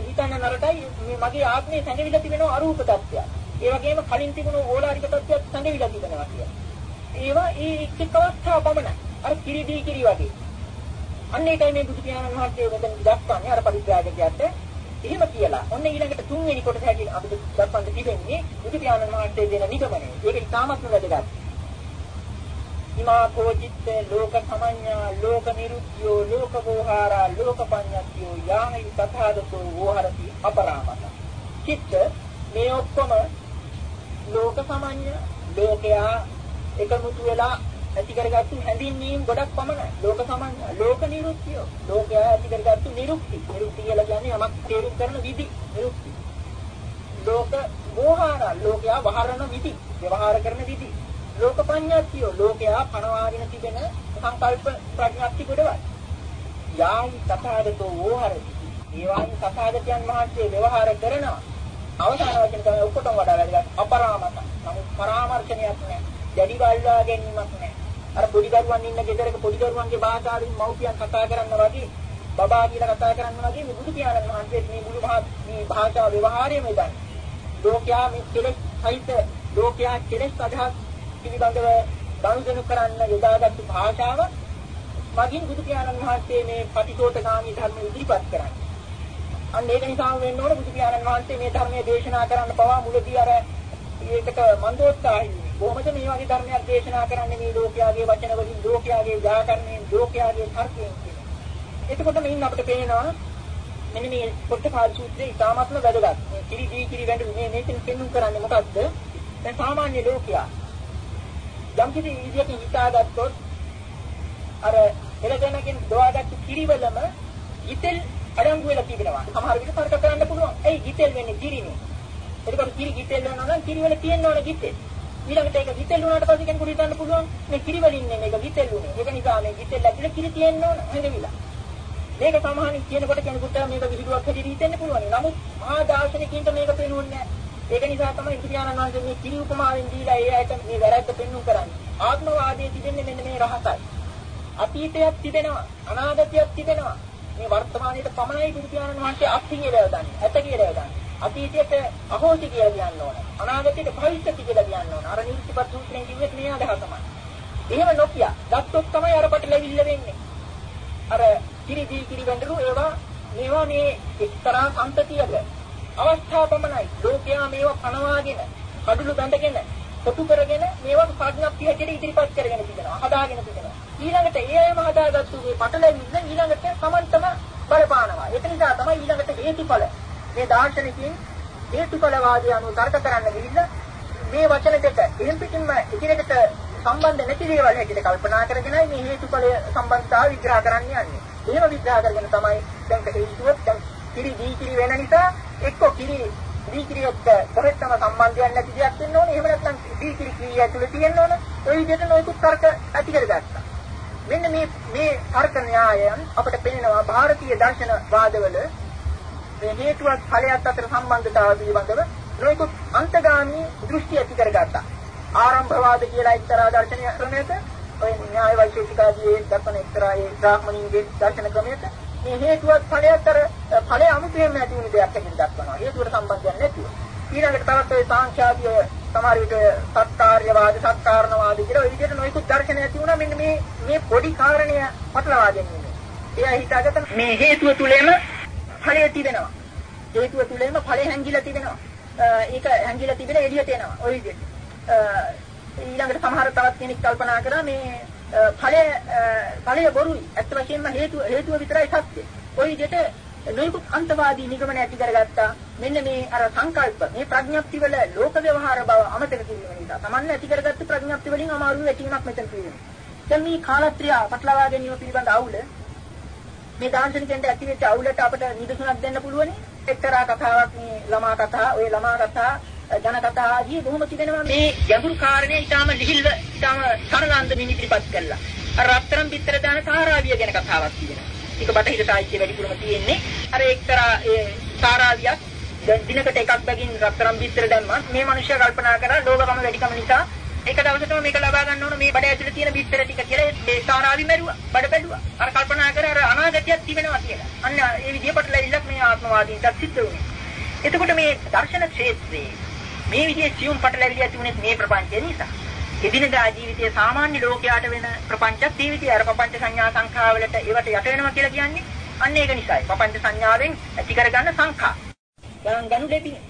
හිතන්න නරටයි මේ මගේ ආත්මය සංගවිලා තිබෙනවා අරූප තත්ත්වයක්. ඒ වගේම කලින් තිබුණු ඕලාරික තත්ත්වයක් සංගවිලා තිබෙනවා කියලා. ඒවා ඒ එක් අවස්ථාව පමණයි. අර කිරිදී කිරි වගේ. අන්න ඒකයි මේ බුදු පියාණන් වහන්සේ මෙතන දක්වන්නේ අර පරිත්‍යාගකයට එහෙම කියලා. ඔන්න ඊළඟට තුන්වෙනි කොටස හැටියට අපිට දක්වන්න තිබෙන්නේ බුදු පියාණන් වහන්සේ දෙන නිගමනය. ඒක ඉතාමත්ම වැදගත්. ඉමා කෝචිත්ත ලෝක සමඤ්ඤා ලෝක නිරුක්තියෝ ලෝක වෝහාරා ලෝක පඤ්ඤත්තියෝ යාහි තථාගතෝ වෝහරති අපරාමත චිත්ත මේ ඔක්කොම ලෝක සමඤ්ඤ ලෝකයා එකමුතු වෙලා ඇති කරගත්තු හැඳින්වීම් ගොඩක් පමණයි. ලෝක සමඤ්ඤ ලෝක නිරුක්තියෝ. ලෝකයා ඇති කරගත්තු නිරුක්ති. නිරුක්ති කියලා කියන්නේ යමක් තේරුම් කරන විදි. නිරුක්ති. ලෝක වෝහාරා ලෝකයා වහරන විදි. ව්‍යවහාර කරන විදි. ලෝකපඤ්ඤාතියෝ ලෝකයා පණවාගෙන තිබෙන සංකල්ප ප්‍රඥාක්ති කොටවයි. යායි තථාගතෝ වෝහරති. ඒවායින් තථාගතයන් වහන්සේ ව්‍යවහාර කරනවා. අවසාන වචන තමයි ඔක්කොටම වඩා වැදගත් අපරාමත. නමුත් පරාමර්ශනයක් නැහැ. දැඩි බල්වා ගැනීමක් නැහැ. අර පොඩි දරුවන් ඉන්න ගෙදරක පොඩි දරුවන්ගේ භාෂාවෙන් මව්පියන් කතා කරන්න වගේ බබා කියලා කතා කරන්න වගේ මේ බුදු පියාණන් වහන්සේ මේ මුළු මේ භාෂා ව්‍යවහාරයම ඉදන්. ලෝකයා මේ කෙලෙස් සහිත ලෝකයා කෙලෙස් අදහස් පිළිබඳව ගනුදෙනු කරන්න යොදාගත්තු භාෂාව මගින් බුදු පියාණන් වහන්සේ මේ පටිසෝතගාමී ධර්ම ඉදිරිපත් කරන්නේ. අන්න ඒක නිසා වෙන්න ඕන බුදු පියාණන් වහන්සේ මේ ධර්මයේ දේශනා කරන්න පවා මුලදී අර ඒකට මන්දෝත්සාහයි කොහොමද මේ වගේ ධර්මයක් දේශනා කරන්නේ මේ ලෝකයාගේ වචන වලින් ලෝකයාගේ ව්‍යාකරණයෙන් ලෝකයාගේ තර්කයෙන් කියන. එතකොට මෙයින් අපිට පේනවා මෙන්න මේ පොට්ටපාද සූත්‍රයේ ඉතාමත්ම වැදගත්. මේ කිරි දී කිරි වැඳු මේ මේකෙන් පෙන්වු කරන්නේ මොකද්ද? දැන් සාමාන්‍ය ලෝකයා යම් කිසි විදියකින් හිතාගත්තොත් අර එළදෙනකින් දොවාගත්තු කිරිවලම ඉතෙල් අඩංගු වෙලා තිබෙනවා. සමහර විට තර්ක කරන්න පුළුවන්. ඇයි ඉතෙල් වෙන්නේ කිරිනේ? එතකොට කිරි ගිතෙල් වෙනවා නම් කිරි වල තියෙන්න ඕන ගිතෙල්. ඊළඟට ඒක ගිතෙල් වුණාට පස්සේ කෙනෙකුට හිතන්න පුළුවන් මේ කිරි වලින් නේ මේක ගිතෙල් උනේ. ඒක නිසා මේ ගිතෙල් ඇතුලේ කිරි තියෙන්න ඕන හැදවිලා. මේක සමහරින් කියනකොට කෙනෙකුට මේක විහිළුවක් හැටියට හිතෙන්න පුළුවන්. නමුත් මහා දාර්ශනිකින්ට මේක පේනුන්නේ නැහැ. ඒක නිසා තමයි ඉතිරියානන් වහන්සේ මේ කිරි උපමාවෙන් දීලා ඒ ඇයට මේ වැරද්ද පෙන්වු කරන්නේ. ආත්මවාදයේ තිබෙන්නේ මෙන්න මේ රහසයි. අතීතයක් තිබෙනවා, අනාගතයක් තිබෙනවා. මේ වර්තමානයේ පමණයි බුදු පියාණන් වහන්සේ අත්හිං කියලා දන්නේ. ඇත කියලා දන්නේ. අතීතයට අහෝසි කියලා කියන්න ඕන. අනාගතයට භවිෂ්‍යති කියලා කියන්න ඕන. අර නිර්තිපත් සූත්‍රයෙන් කිව්වෙත් මේ අදහසමයි. එහෙම නොකිය. ගත්තොත් තමයි අර පටලැවිල්ල වෙන්නේ. අර කිරිදී කිරි වෙඬරු ඒවා මේවා මේ එක්තරා සම්පතියක අවස්ථා පමණයි. ලෝකයා මේවා කනවාගෙන, කඩළු බැඳගෙන, කොටු කරගෙන මේවා ප්‍රඥප්තිය හැටියට ඉදිරිපත් කරගෙන තිබෙනවා. හදාගෙන තිබෙනවා. ඊළඟට ඒ අයම හදාගත්තු මේ පටලැවිල්ල ඊළඟට සමන්තම බලපානවා. ඒක නිසා තමයි ඊළඟට හේතුඵල මේ දාර්ශනිකයින් හේතුඵලවාදී අනුව තර්ක කරන්න ගිහිල්ලා මේ වචන දෙක එහෙම් පිටින්ම එකිනෙකට සම්බන්ධ නැති දේවල් හැටියට කල්පනා කරගෙනයි මේ හේතුඵලය සම්බන්ධතාව විග්‍රහ කරන්න යන්නේ. එහෙම විග්‍රහ කරගෙන තමයි දැන් හේතුවත් දැන් කිරි දී කිරි වෙන නිසා එක්ක කිරි දී කිරි එක්ක කොහෙත්ම සම්බන්ධයක් නැති දෙයක් වෙන්න ඕනේ. එහෙම නැත්නම් දී කිරි ක්‍රියා ඇතුලේ තියෙන්න ඕන. ඔය විදිහට නොයෙකුත් තර්ක ඇති කරගත්තා. මෙන්න මේ මේ තර්ක න්‍යායයන් අපිට පෙනෙනවා ಭಾರತೀಯ දර්ශන වාදවල මේ හේතුවත් ඵලයක් අතර සම්බන්ධතාවය පිළිබඳව නොයෙකුත් අන්තගාමී දෘෂ්ටි ඇති කරගත්තා. ආරම්භවාද කියලා එක්තරා දර්ශන ක්‍රමයක ඔය න්‍යාය වෛශේෂිකාදී දක්වන එක්තරා ඒ බ්‍රාහ්මණීන්ගේ දර්ශන ක්‍රමයක මේ හේතුවත් ඵලයක් අතර ඵලය අමුතුවෙන් නැති වෙන දෙයක් හැටියට දක්වනවා. හේතුවට සම්බන්ධයක් නැතිව. ඊළඟට තවත් ඔය සාංඛ්‍යාදී සමහර විට සත්කාර්යවාද සත්කාරණවාද කියලා ඔය විදිහට නොයෙකුත් දර්ශන ඇති වුණා මෙන්න මේ මේ පොඩි කාරණය පටලවා ගැනීම. එයා හිතාගත්ත මේ හේතුව තුලෙම ඵලය තිබෙනවා. හේතුව තුළම ඵලය හැංගිලා තිබෙනවා. ඒක හැංගිලා තිබෙන එළියට එනවා. ওই විදිහට. ඊළඟට සමහර තවත් කෙනෙක් කල්පනා කරා මේ ඵලය ඵලය බොරුයි. ඇත්ත වශයෙන්ම හේතුව හේතුව විතරයි සත්‍ය. ওই විදිහට නොයෙකුත් අන්තවාදී නිගමන ඇති කරගත්තා. මෙන්න මේ අර සංකල්ප මේ ප්‍රඥප්ති වල ලෝක ව්‍යවහාර බව අමතක කිරීම නිසා. Tamanne ඇති කරගත්තු ප්‍රඥප්ති වලින් අමාරු වැටීමක් මෙතන තියෙනවා. දැන් මේ කාලත්‍රිය පටලවා ගැනීම පිළිබඳ අවුල මේ දාර්ශනිකයන්ට ඇති වෙච්ච අවුලට අපිට නිදසුනක් දෙන්න පුළුවනි. එක්තරා කතාවක් මේ ළමා කතා, ওই ළමා කතා, ජන කතා ආදී බොහොම තිබෙනවා. මේ ගැඹුරු කාරණේ ඊටාම ලිහිල්ව, ඊටාම සරලාන්දමින් ඉදිරිපත් කළා. අර රත්තරන් පිටර දාන සාරාවිය ගැන කතාවක් තියෙනවා. ඒක බටහිර සාහිත්‍ය වැඩිපුරම තියෙන්නේ. අර එක්තරා ඒ සාරාවියක් දැන් දිනකට එකක් බැගින් රත්තරන් පිටර දැම්මා. මේ මිනිස්සයා කල්පනා කරා ලෝභකම වැඩිකම නිසා එක දවසටම මේක ලබා ගන්න ඕන මේ බඩ ඇතුලේ තියෙන බිත්තර ටික කියලා මේ සාරාවි මැරුවා. බඩ බැලුවා. අර කල්පනා කර අර අනාගතයක් තිබෙනවා කියලා. අන්න ඒ විදිහට ලැබිලක් මේ ආත්මවාදීන්ට සිද්ධ වුණේ. එතකොට මේ දර්ශන ක්ෂේත්‍රයේ මේ විදිහේ සියුම් පටලැවිලි ඇති වුණේ මේ ප්‍රපංචය නිසා. එදිනදා ජීවිතයේ සාමාන්‍ය ලෝකයාට වෙන ප්‍රපංචත් මේ විදිහේ අර ප්‍රපංච සංඥා සංඛාවලට ඒවට යට වෙනවා කියලා කියන්නේ අන්න ඒක නිසායි. ප්‍රපංච සංඥාවෙන් ඇති කරගන්න සංඛා. ගණන් ගනු ලැබිනේ.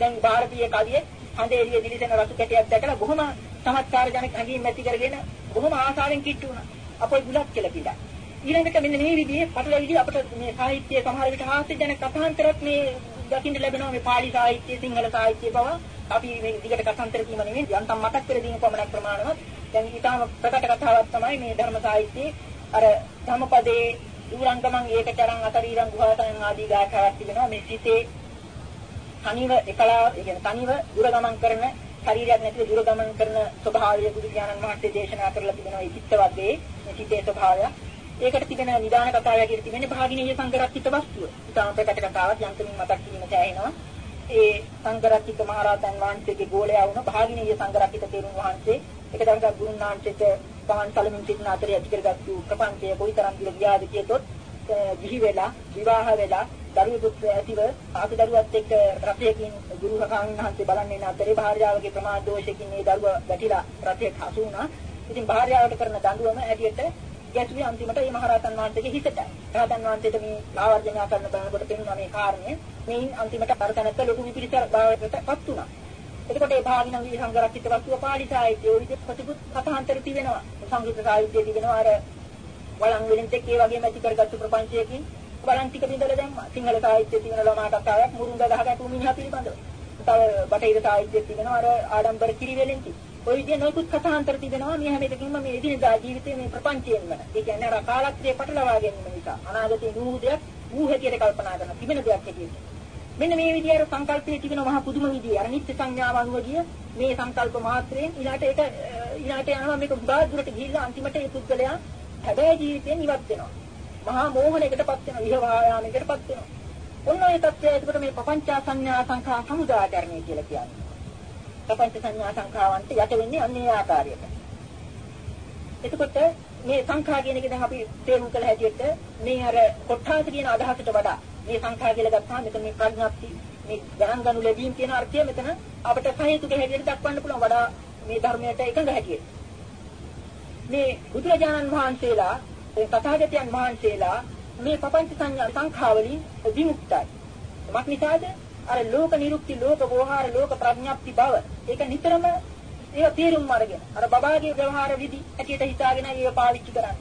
දැන් ಭಾರತೀಯ කවියේ හඳේ එළිය දිලිසෙන රතු කැටයක් දැකලා බොහොම චමත්කාර ජනක හැඟීම් ඇති කරගෙන බොහොම ආසාවෙන් කිට්ටු වුණා. අපොයි බුලත් කියලා කිව්වා. ඊළඟට මෙන්න මේ විදිහේ පටලැවිලි අපිට මේ සාහිත්‍යයේ සමහර විට හාස්‍ය ජනක කථාන්තරත් මේ දකින්න ලැබෙනවා මේ පාලි සාහිත්‍ය සිංහල සාහිත්‍ය බව. අපි මේ දිගට කථාන්තර කීම නෙමෙයි යන්තම් මතක් කර දීම පමණක් ප්‍රමාණවත්. දැන් ඊටාම ප්‍රකට කතාවක් තමයි මේ ධර්ම සාහිත්‍යයේ අර ධම්මපදයේ දුරංගමං ඒකචරං අතරීරං ගුහාතං ආදී ගාථාවක් තිබෙනවා මේ සිතේ තනිව එකලා කියන්නේ තනිව දුර ගමන් කරන ශරීරයක් නැතිව දුර ගමන් කරන ස්වභාවය බුදු ඥානන් වහන්සේ දේශනා කරලා තිබෙනවා ඒ චිත්ත වර්ගයේ මේ චිත්තේ ස්වභාවය. ඒකට තිබෙන නිදාන කතාව ඇතුළේ තිබෙන්නේ භාගිනීය සංගරක්කිත වස්තුව. ඉතාම ප්‍රකට කතාවක් යන්තමින් මතක් කිරීම තැහෙනවා. ඒ සංගරක්කිත මහරහතන් වහන්සේගේ ගෝලයා වුණ භාගිනීය සංගරක්කිත තෙරුන් වහන්සේ එක දවසක් ගුරුනාන්සේට පහන් සලමින් සිටින අතරේ ඇති කරගත්තු ප්‍රපංචය කොයිතරම් දුර ගියාද කියතොත් ගිහි වෙලා විවාහ වෙලා දරුවෙකුත් ඇතිව ආපි දරුවත් එක්ක රථයකින් ගුරු සකාන් වහන්සේ බලන්නේ නැ අතරේ භාර්යාවගේ ප්‍රමාද දෝෂකින් මේ දරුවා වැටිලා රථයට හසු වුණා. ඉතින් භාර්යාවට කරන දඬුවම ඇටියට ගැසුවේ අන්තිමට මේ මහරහතන් වහන්සේගේ හිතට. රහතන් වහන්සේට මේ ආවර්ජනය කරන බලනකොට පෙනුණා මේ කාරණය. මේන් අන්තිමට අරතනත් ලොකු විපිරිසර භාවයකටපත් වුණා. එතකොට ඒ භාගින වී සංගරක්කිත වස්තුව පාළි සාහිත්‍යය විදිහට ප්‍රතිපුත් කථාන්තර තිබෙනවා. සංගීත සාහිත්‍යය තිබෙනවා. අර වළං වලින් තෙක් ඒ වගේම ඇති කරගත්තු ප්‍රපංචයකින් වළං ටික බින්දලා දැම්මා. සිංහල සාහිත්‍යයේ තියෙන ළමා කතාවක් මුරුංග ගහකට මිනිහා පිළිබඳව. තව බටහිර සාහිත්‍යයේ තියෙනවා අර ආඩම්බර කිරිවෙලින් ඔය විදිහේ නොයෙකුත් කතාන්තර තිබෙනවා මේ හැම එකකින්ම මේ එදිනදා ජීවිතයේ මේ ප්‍රපංචයෙන්ම ඒ කියන්නේ අර කාලක්‍රිය පටලවා ගැනීම නිසා අනාගතේ නූහු දෙයක් ඌ හැටියට කල්පනා කරන තිබෙන දෙයක් හැටියට. මෙන්න මේ විදිහේ අර සංකල්පයේ තිබෙන මහ පුදුම විදිය අර නිත්‍ය සංඥාව අනුව ගිය මේ සංකල්ප මාත්‍රයෙන් ඊළාට ඒක ඊළාට යනවා මේක බාහිරට ගිහිල්ලා අන්තිමට ඒ පුද්ගලයා හැබෑ ජීවිතයෙන් ඉවත් වෙනවා. මහා මෝහණයකටපත් වෙනවා විහ වායාමයකටපත් වෙනවා. ඔන්න ඔය தත්ත්වය එතකොට මේ පపంచා සංඥා සංඛා සමුදාකරණය කියලා කියන්නේ. ප්‍රපංච සංඥා සංඛාවන්ට යට වෙන්නේ අන්නේ ආකාරයට. එතකොට මේ සංඛා කියන එක දැන් අපි තේරුම් කළ හැටියට මේ අර කොට්ඨාස කියන අදහසට වඩා මේ සංඛා කියලා ගත්තාම මෙතන මේ ප්‍රඥාප්ති මේ ගණන් ගනු ලැබීම් කියන අර්ථය මෙතන අපිට සහේතුක හැටියට දක්වන්න පුළුවන් වඩා මේ ධර්මයට එකඟ හැටියට. මේ බුදුරජාණන් වහන්සේලා ඒ තථාගතයන් වහන්සේලා මේ ප්‍රපංච සංඥා සංඛාවලින් විමුක්තයි. මක් නිසාද? අර ලෝක නිරුක්ති ලෝක වෝහාර ලෝක ප්‍රඥාප්ති බව ඒක නිතරම ඒක තේරුම් අරගෙන අර බබාගේ ව්‍යවහාර විදි ඇටියට හිතාගෙන ඒක පාවිච්චි කරන්නේ.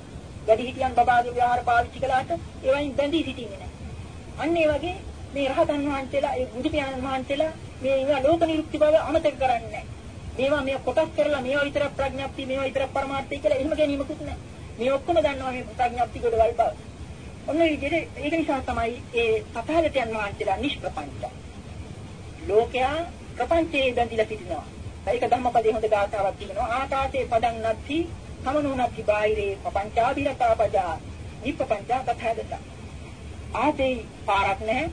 වැඩි හිටියන් බබාගේ ව්‍යවහාර පාවිච්චි කළාට ඒවයින් බැඳී සිටින්නේ නැහැ. අන්න ඒ වගේ මේ රහතන් වහන්සේලා ඒ බුදු පියාණන් වහන්සේලා මේ ඒවා ලෝක නිරුක්ති බව අමතක කරන්නේ නැහැ. මේවා මේ කොටස් කරලා මේවා විතර ප්‍රඥාප්ති මේවා විතර පරමාර්ථය කියලා එහෙම ගැනීමකුත් නැහැ. මේ ඔක්කොම දන්නවා මේ ප්‍රඥාප්ති කොටවල් බව. ඔන්න ඒ විදිහට ඒක නිසා තමයි ඒ තථාගතයන් වහන්සේලා නිෂ්ප්‍රපංච. ලෝකයා ප්‍රපංචයේ බැඳිලා සිටිනවා. ඒක ධම්මපදයේ හොඳ ගාථාවක් කියනවා. ආකාශේ පදං නැති සමනුනක්ති බාහිරේ ප්‍රපංචාභිරතාපජා. නිප්පංචා තථාගත. ආදී පාරක් නැහැ.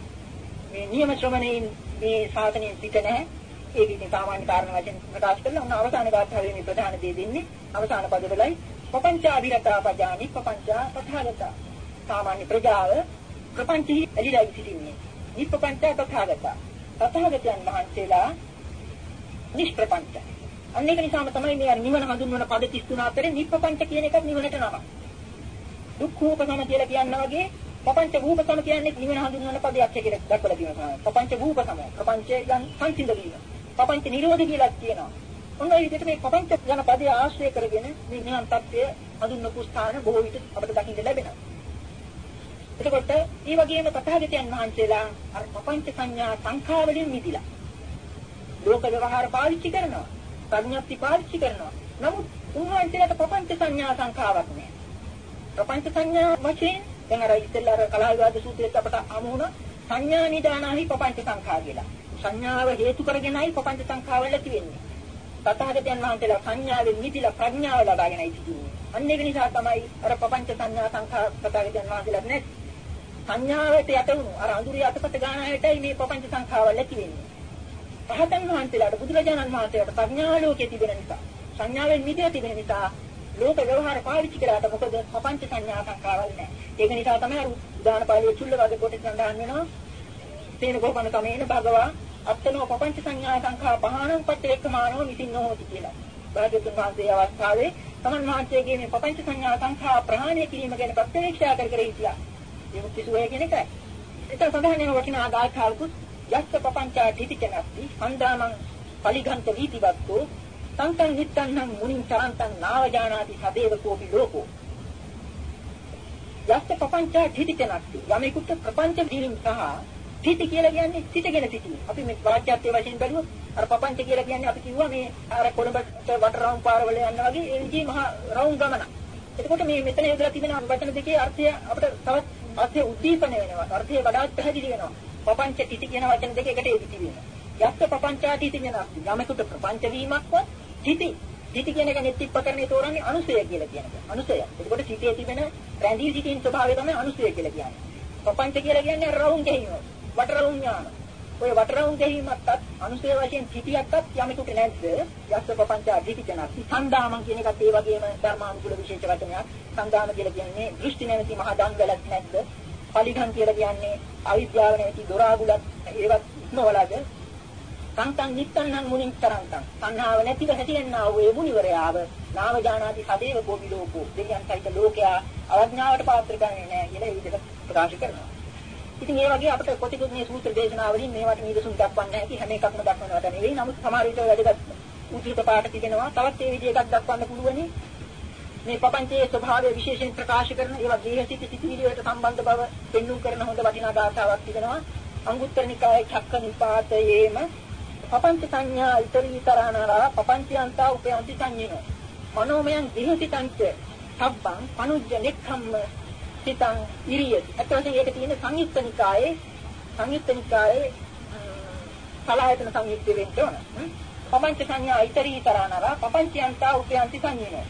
මේ නියම ශ්‍රමණේ මේ සාසනයෙන් පිට නැහැ. ඒ කියන්නේ සාමාන්‍ය කාරණා වශයෙන් ප්‍රකාශ කළා. උන අවසාන ගාථාවේ මේ ප්‍රධාන දේ දෙන්නේ අවසාන පදවලයි ප්‍රපංචාභිරතාපජා නිප්පංචා තථාගත. සාමාන්‍ය ප්‍රජාව ප්‍රපංචෙහි ඇලිලා සිටින්නේ. නිප්පංචා තථාගතා තථාගතයන් වහන්සේලා නිෂ්ප්‍රපංච. අන්න ඒක නිසාම තමයි මේ නිවන හඳුන්වන පද 33 අතරේ නිප්පංච කියන එකත් නිවනට නම. දුක්ඛෝපසම කියලා කියනවා වගේ පපංච භූපසම කියන්නේ නිවන හඳුන්වන පදයක් කියලා දක්වලා තියෙනවා. පපංච භූපසම ප්‍රපංචයෙන් සංසිඳ වීම. පපංච නිරෝධ කියලා කියනවා. ඔන්න ඒ විදිහට මේ පපංච යන පදේ ආශ්‍රය කරගෙන මේ නිවන් තත්ත්වය හඳුන්වපු ස්ථාන බොහෝ විට අපිට දකින්න ලැබෙනවා. එතකොට මේ වගේම තථාගතයන් වහන්සේලා අර පපංච සංඥා සංඛාවලින් මිදිලා ලෝක ව්‍යවහාර පාවිච්චි කරනවා. ප්‍රඥප්ති පාවිච්චි කරනවා. නමුත් උන්වහන්සේලාට ප්‍රපංච සංඥා සංඛාවක් නෑ. ප්‍රපංච සංඥා වශයෙන් දැන් අර ඉස්සෙල්ලා අර කලහවිවාද සූත්‍රයේත් අපට අමු වුණ සංඥා නිදානාහි ප්‍රපංච සංඛා කියලා. සංඥාව හේතු කරගෙනයි ප්‍රපංච සංඛාව ඇති වෙන්නේ. තථාගතයන් වහන්සේලා සංඥාවෙන් මිදිලා ප්‍රඥාව ලබාගෙනයි සිටින්නේ. අන්න ඒක නිසා තමයි අර ප්‍රපංච සංඥා සංඛා තථාගතයන් වහන්සේලා නැත්. සංඥාවට යට වුණු අර අඳුරේ අතපත ගාන ඇටයි මේ ප්‍රපංච සංඛාවල් ඇති වෙන්නේ. රහතන් වහන්සේලාට බුදුරජාණන් වහන්සේට ප්‍රඥා ලෝකයේ තිබෙන නිසා සංඥාවෙන් මිදෙලා තිබෙන නිසා ලෝක ව්‍යවහාර පාවිච්චි කරාට මොකද ප්‍රපංච සංඥා සංඛාවල් නැහැ. ඒක නිසා තමයි අර උදාන පාළියේ චුල්ල වගේ කොටස සඳහන් වෙනවා. තේන ගෝපන සමේන භගවා අත්තනෝ ප්‍රපංච සංඥා සංඛා පහණං පත් එක්කමානෝ නිසින්නෝ හොති කියලා. භාග්‍යවතුන් වහන්සේ අවස්ථාවේ තමන් වහන්සේගේ මේ ප්‍රපංච සංඥා සංඛා ප්‍රහාණය කිරීම ගැන ප්‍රත්‍යක්ෂ කර කර හිටියා. එහෙම සිදු වෙයි කියන එකයි. ඒක සඳහන් වෙන වටිනා ආදායකාවකුත් යස්ස පපංචා පිටිකනස්ති සම්දානං පලිගන්ත වීතිවත්තු සංසං හිත්තන්නම් මුනිං චාන්තං නාවජානාති සදේව කෝපි ලෝකෝ. යස්ස පපංචා පිටිකනස්ති යමෙකුට ප්‍රපංච දීලින් සහ පිටි කියලා කියන්නේ පිටගෙන පිටි. අපි මේ වාක්‍යත්වයේ වශයෙන් බැලුවොත් අර පපංච කියලා කියන්නේ අපි කිව්වා මේ අර කොළඹට වටරවුම් පාරවල යනවා වගේ ඒ විදිහේ මහා රවුම් ගමන. එතකොට මේ මෙතන යොදලා තිබෙන වචන දෙකේ අර්ථය අපිට තවත් අර්ථය උද්දීපන වෙනවා. අර්ථය වඩාත් පැහැදිලි වෙනවා. පපංච තිති කියන වචන දෙක එකට ඒකති වෙනවා. යක්ක පපංචාතිති වෙනස්ති. යමෙකුට ප්‍රපංච වීමක්වත් තිති තිති කියන එක නිත්‍යපකරණේ තෝරන්නේ අනුසය කියලා කියනවා. අනුසය. එතකොට සිටේ තිබෙන රැඳී සිටින් ස්වභාවය තමයි අනුසය කියලා කියන්නේ. පපංච කියලා කියන්නේ රවුම් ගැනීම. වටරවුම් ඥාන. ඔය වටරවුම් ගැහිමක්වත් අනුසය වශයෙන් පිටියක්වත් යමෙකුට නැද්ද? යස්ස පపంచ අධිපිචනක්. සංදාමන් කියන එකත් ඒ වගේම ධර්මානුකූල විශේෂ වචනයක්. සංදාම කියලා කියන්නේ දෘෂ්ටි නැමැති මහා දංගලක් නැද්ද? පලිඝන් කියලා කියන්නේ අවිද්‍යාව නැමැති දොරාගුලක් ඒවත් ඉක්මවලාද? සංතං නිත්තං මුනින් තරන්තං. සංහාව නැතිව හැසිරෙන්නා වූ ඒ මුනිවරයාව නාම ජානාති සදේව කෝපි ලෝකෝ. දෙයයන් සහිත ලෝකයා අවඥාවට පාත්‍ර කරන්නේ නැහැ කියලා ඒ විදිහට ප්‍රකාශ කරනවා. ඉතින් ඒ වගේ අපිට කොටිකුත් මේ සූත්‍ර දේශනාවලින් මේවට නිදසුන් දක්වන්නේ නැහැ. කි හැම එකක්ම දක්වනවා දැන්. නෙවෙයි නමුත් සමහර විට වැඩිගත් උද්දීත පාඩ තිබෙනවා. තවත් ඒ විදිහ එකක් දක්වන්න පුළුවනි. මේ පපංචයේ ස්වභාවය විශේෂයෙන් ප්‍රකාශ කරන ඒවා ගේහසිත සිතිවිලි වලට සම්බන්ධ බව පෙන්වුම් කරන හොඳ වටිනා ගාථාවක් තිබෙනවා. අංගුත්තර නිකායේ චක්ක නිපාතයේම පපංච සංඥා ඉතරීතරණාරා පපංචයන්තා උපයන්ති සංඥේන මනෝමයන් ගේහසිතංච සබ්බං පනුජ්ජ නෙක්ඛම්ම සිතං ඉරියති. අත වශයෙන් ඒක තියෙන සංයුත්ත නිකායේ සංයුත්ත නිකායේ සලආයතන සංයුත්තේ වෙන්න ඕන. පపంచ සංඥා ඓතරී තරණාරා පపంచයන්තා උපයන්ති සංයුනේ.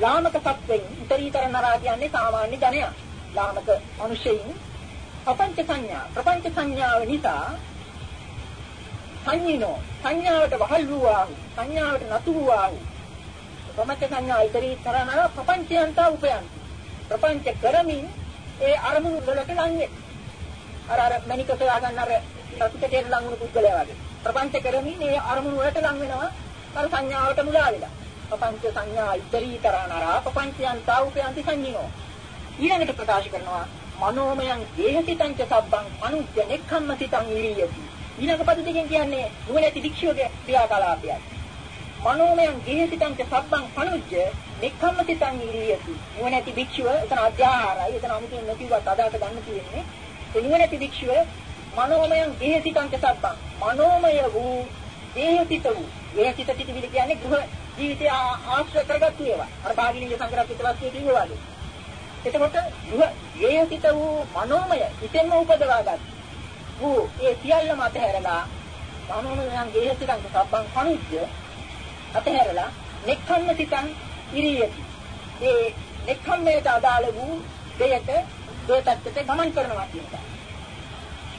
ලාමක සත්වෙන් ඓතරී තරණාරා කියන්නේ සාමාන්‍ය ජනයා. ලාමක මිනිසෙයින් පపంచ සංඥා ප්‍රపంచ සංඥාව නිසා සංයිනෝ සංඥාවට වහල් වූවා සංඥාවට නතු වූවා පపంచ සංඥා ඓතරී තරණාරා පపంచයන්තා උපයන්ති ප්‍රපංච කරමින් ඒ අරමුණු වලට ලං අර අර මණික සොයා ගන්න අර සතුටේට ලං වුණු පුද්ගලයා වගේ. ප්‍රපංච කරමින් ඒ අරමුණු වලට ලං වෙනවා අර සංඥාවට මුලා වෙලා. ප්‍රපංච සංඥා ඉතරීතරානරා ප්‍රපංචයන් තාවුපයන්ති සංඤිනෝ. ඊළඟට ප්‍රකාශ කරනවා මනෝමයන් දේහසිතංච සබ්බං අනුජ්ජ නෙක්ඛම්ම සිතං ඉරියති. ඊළඟ පද දෙකෙන් කියන්නේ නුවණැති භික්ෂුවගේ ක්‍රියාකලාපයක්. මනෝමයන් දේහසිතංච සබ්බං අනුජ්ජ නික්කම්මතිතං ඉරියති. නුවණැති භික්ෂුව එතන අධ්‍යාහාරයි. එතන අමුතුවෙන් නැතිවත් අදාට ගන්න තියෙන්නේ. ඒ නුවණැති භික්ෂුව මනෝමයන් දේහසිතං සබ්බං. මනෝමය වූ දේහසිත වූ. දේහසිත පිටිවිලි කියන්නේ ගෘහ ජීවිතය ආශ්‍රය කරගත්තු ඒවා. අර භාගිනීය සංග්‍රහිත වස්තුවේ කිව්වා වගේ. එතකොට ගෘහ දේහසිත වූ මනෝමය හිතෙන්ම උපදවාගත් වූ ඒ සියල්ලම අතහැරලා මනෝමයන් දේහසිතං සබ්බං කනිච්ච අතහැරලා නෙක්ඛම්ම සිතං ඉරියති. ඒ නෙක්ඛම්මයට අදාළ වූ දෙයට දෙයටත් ගමන් කරනවා කියන එක.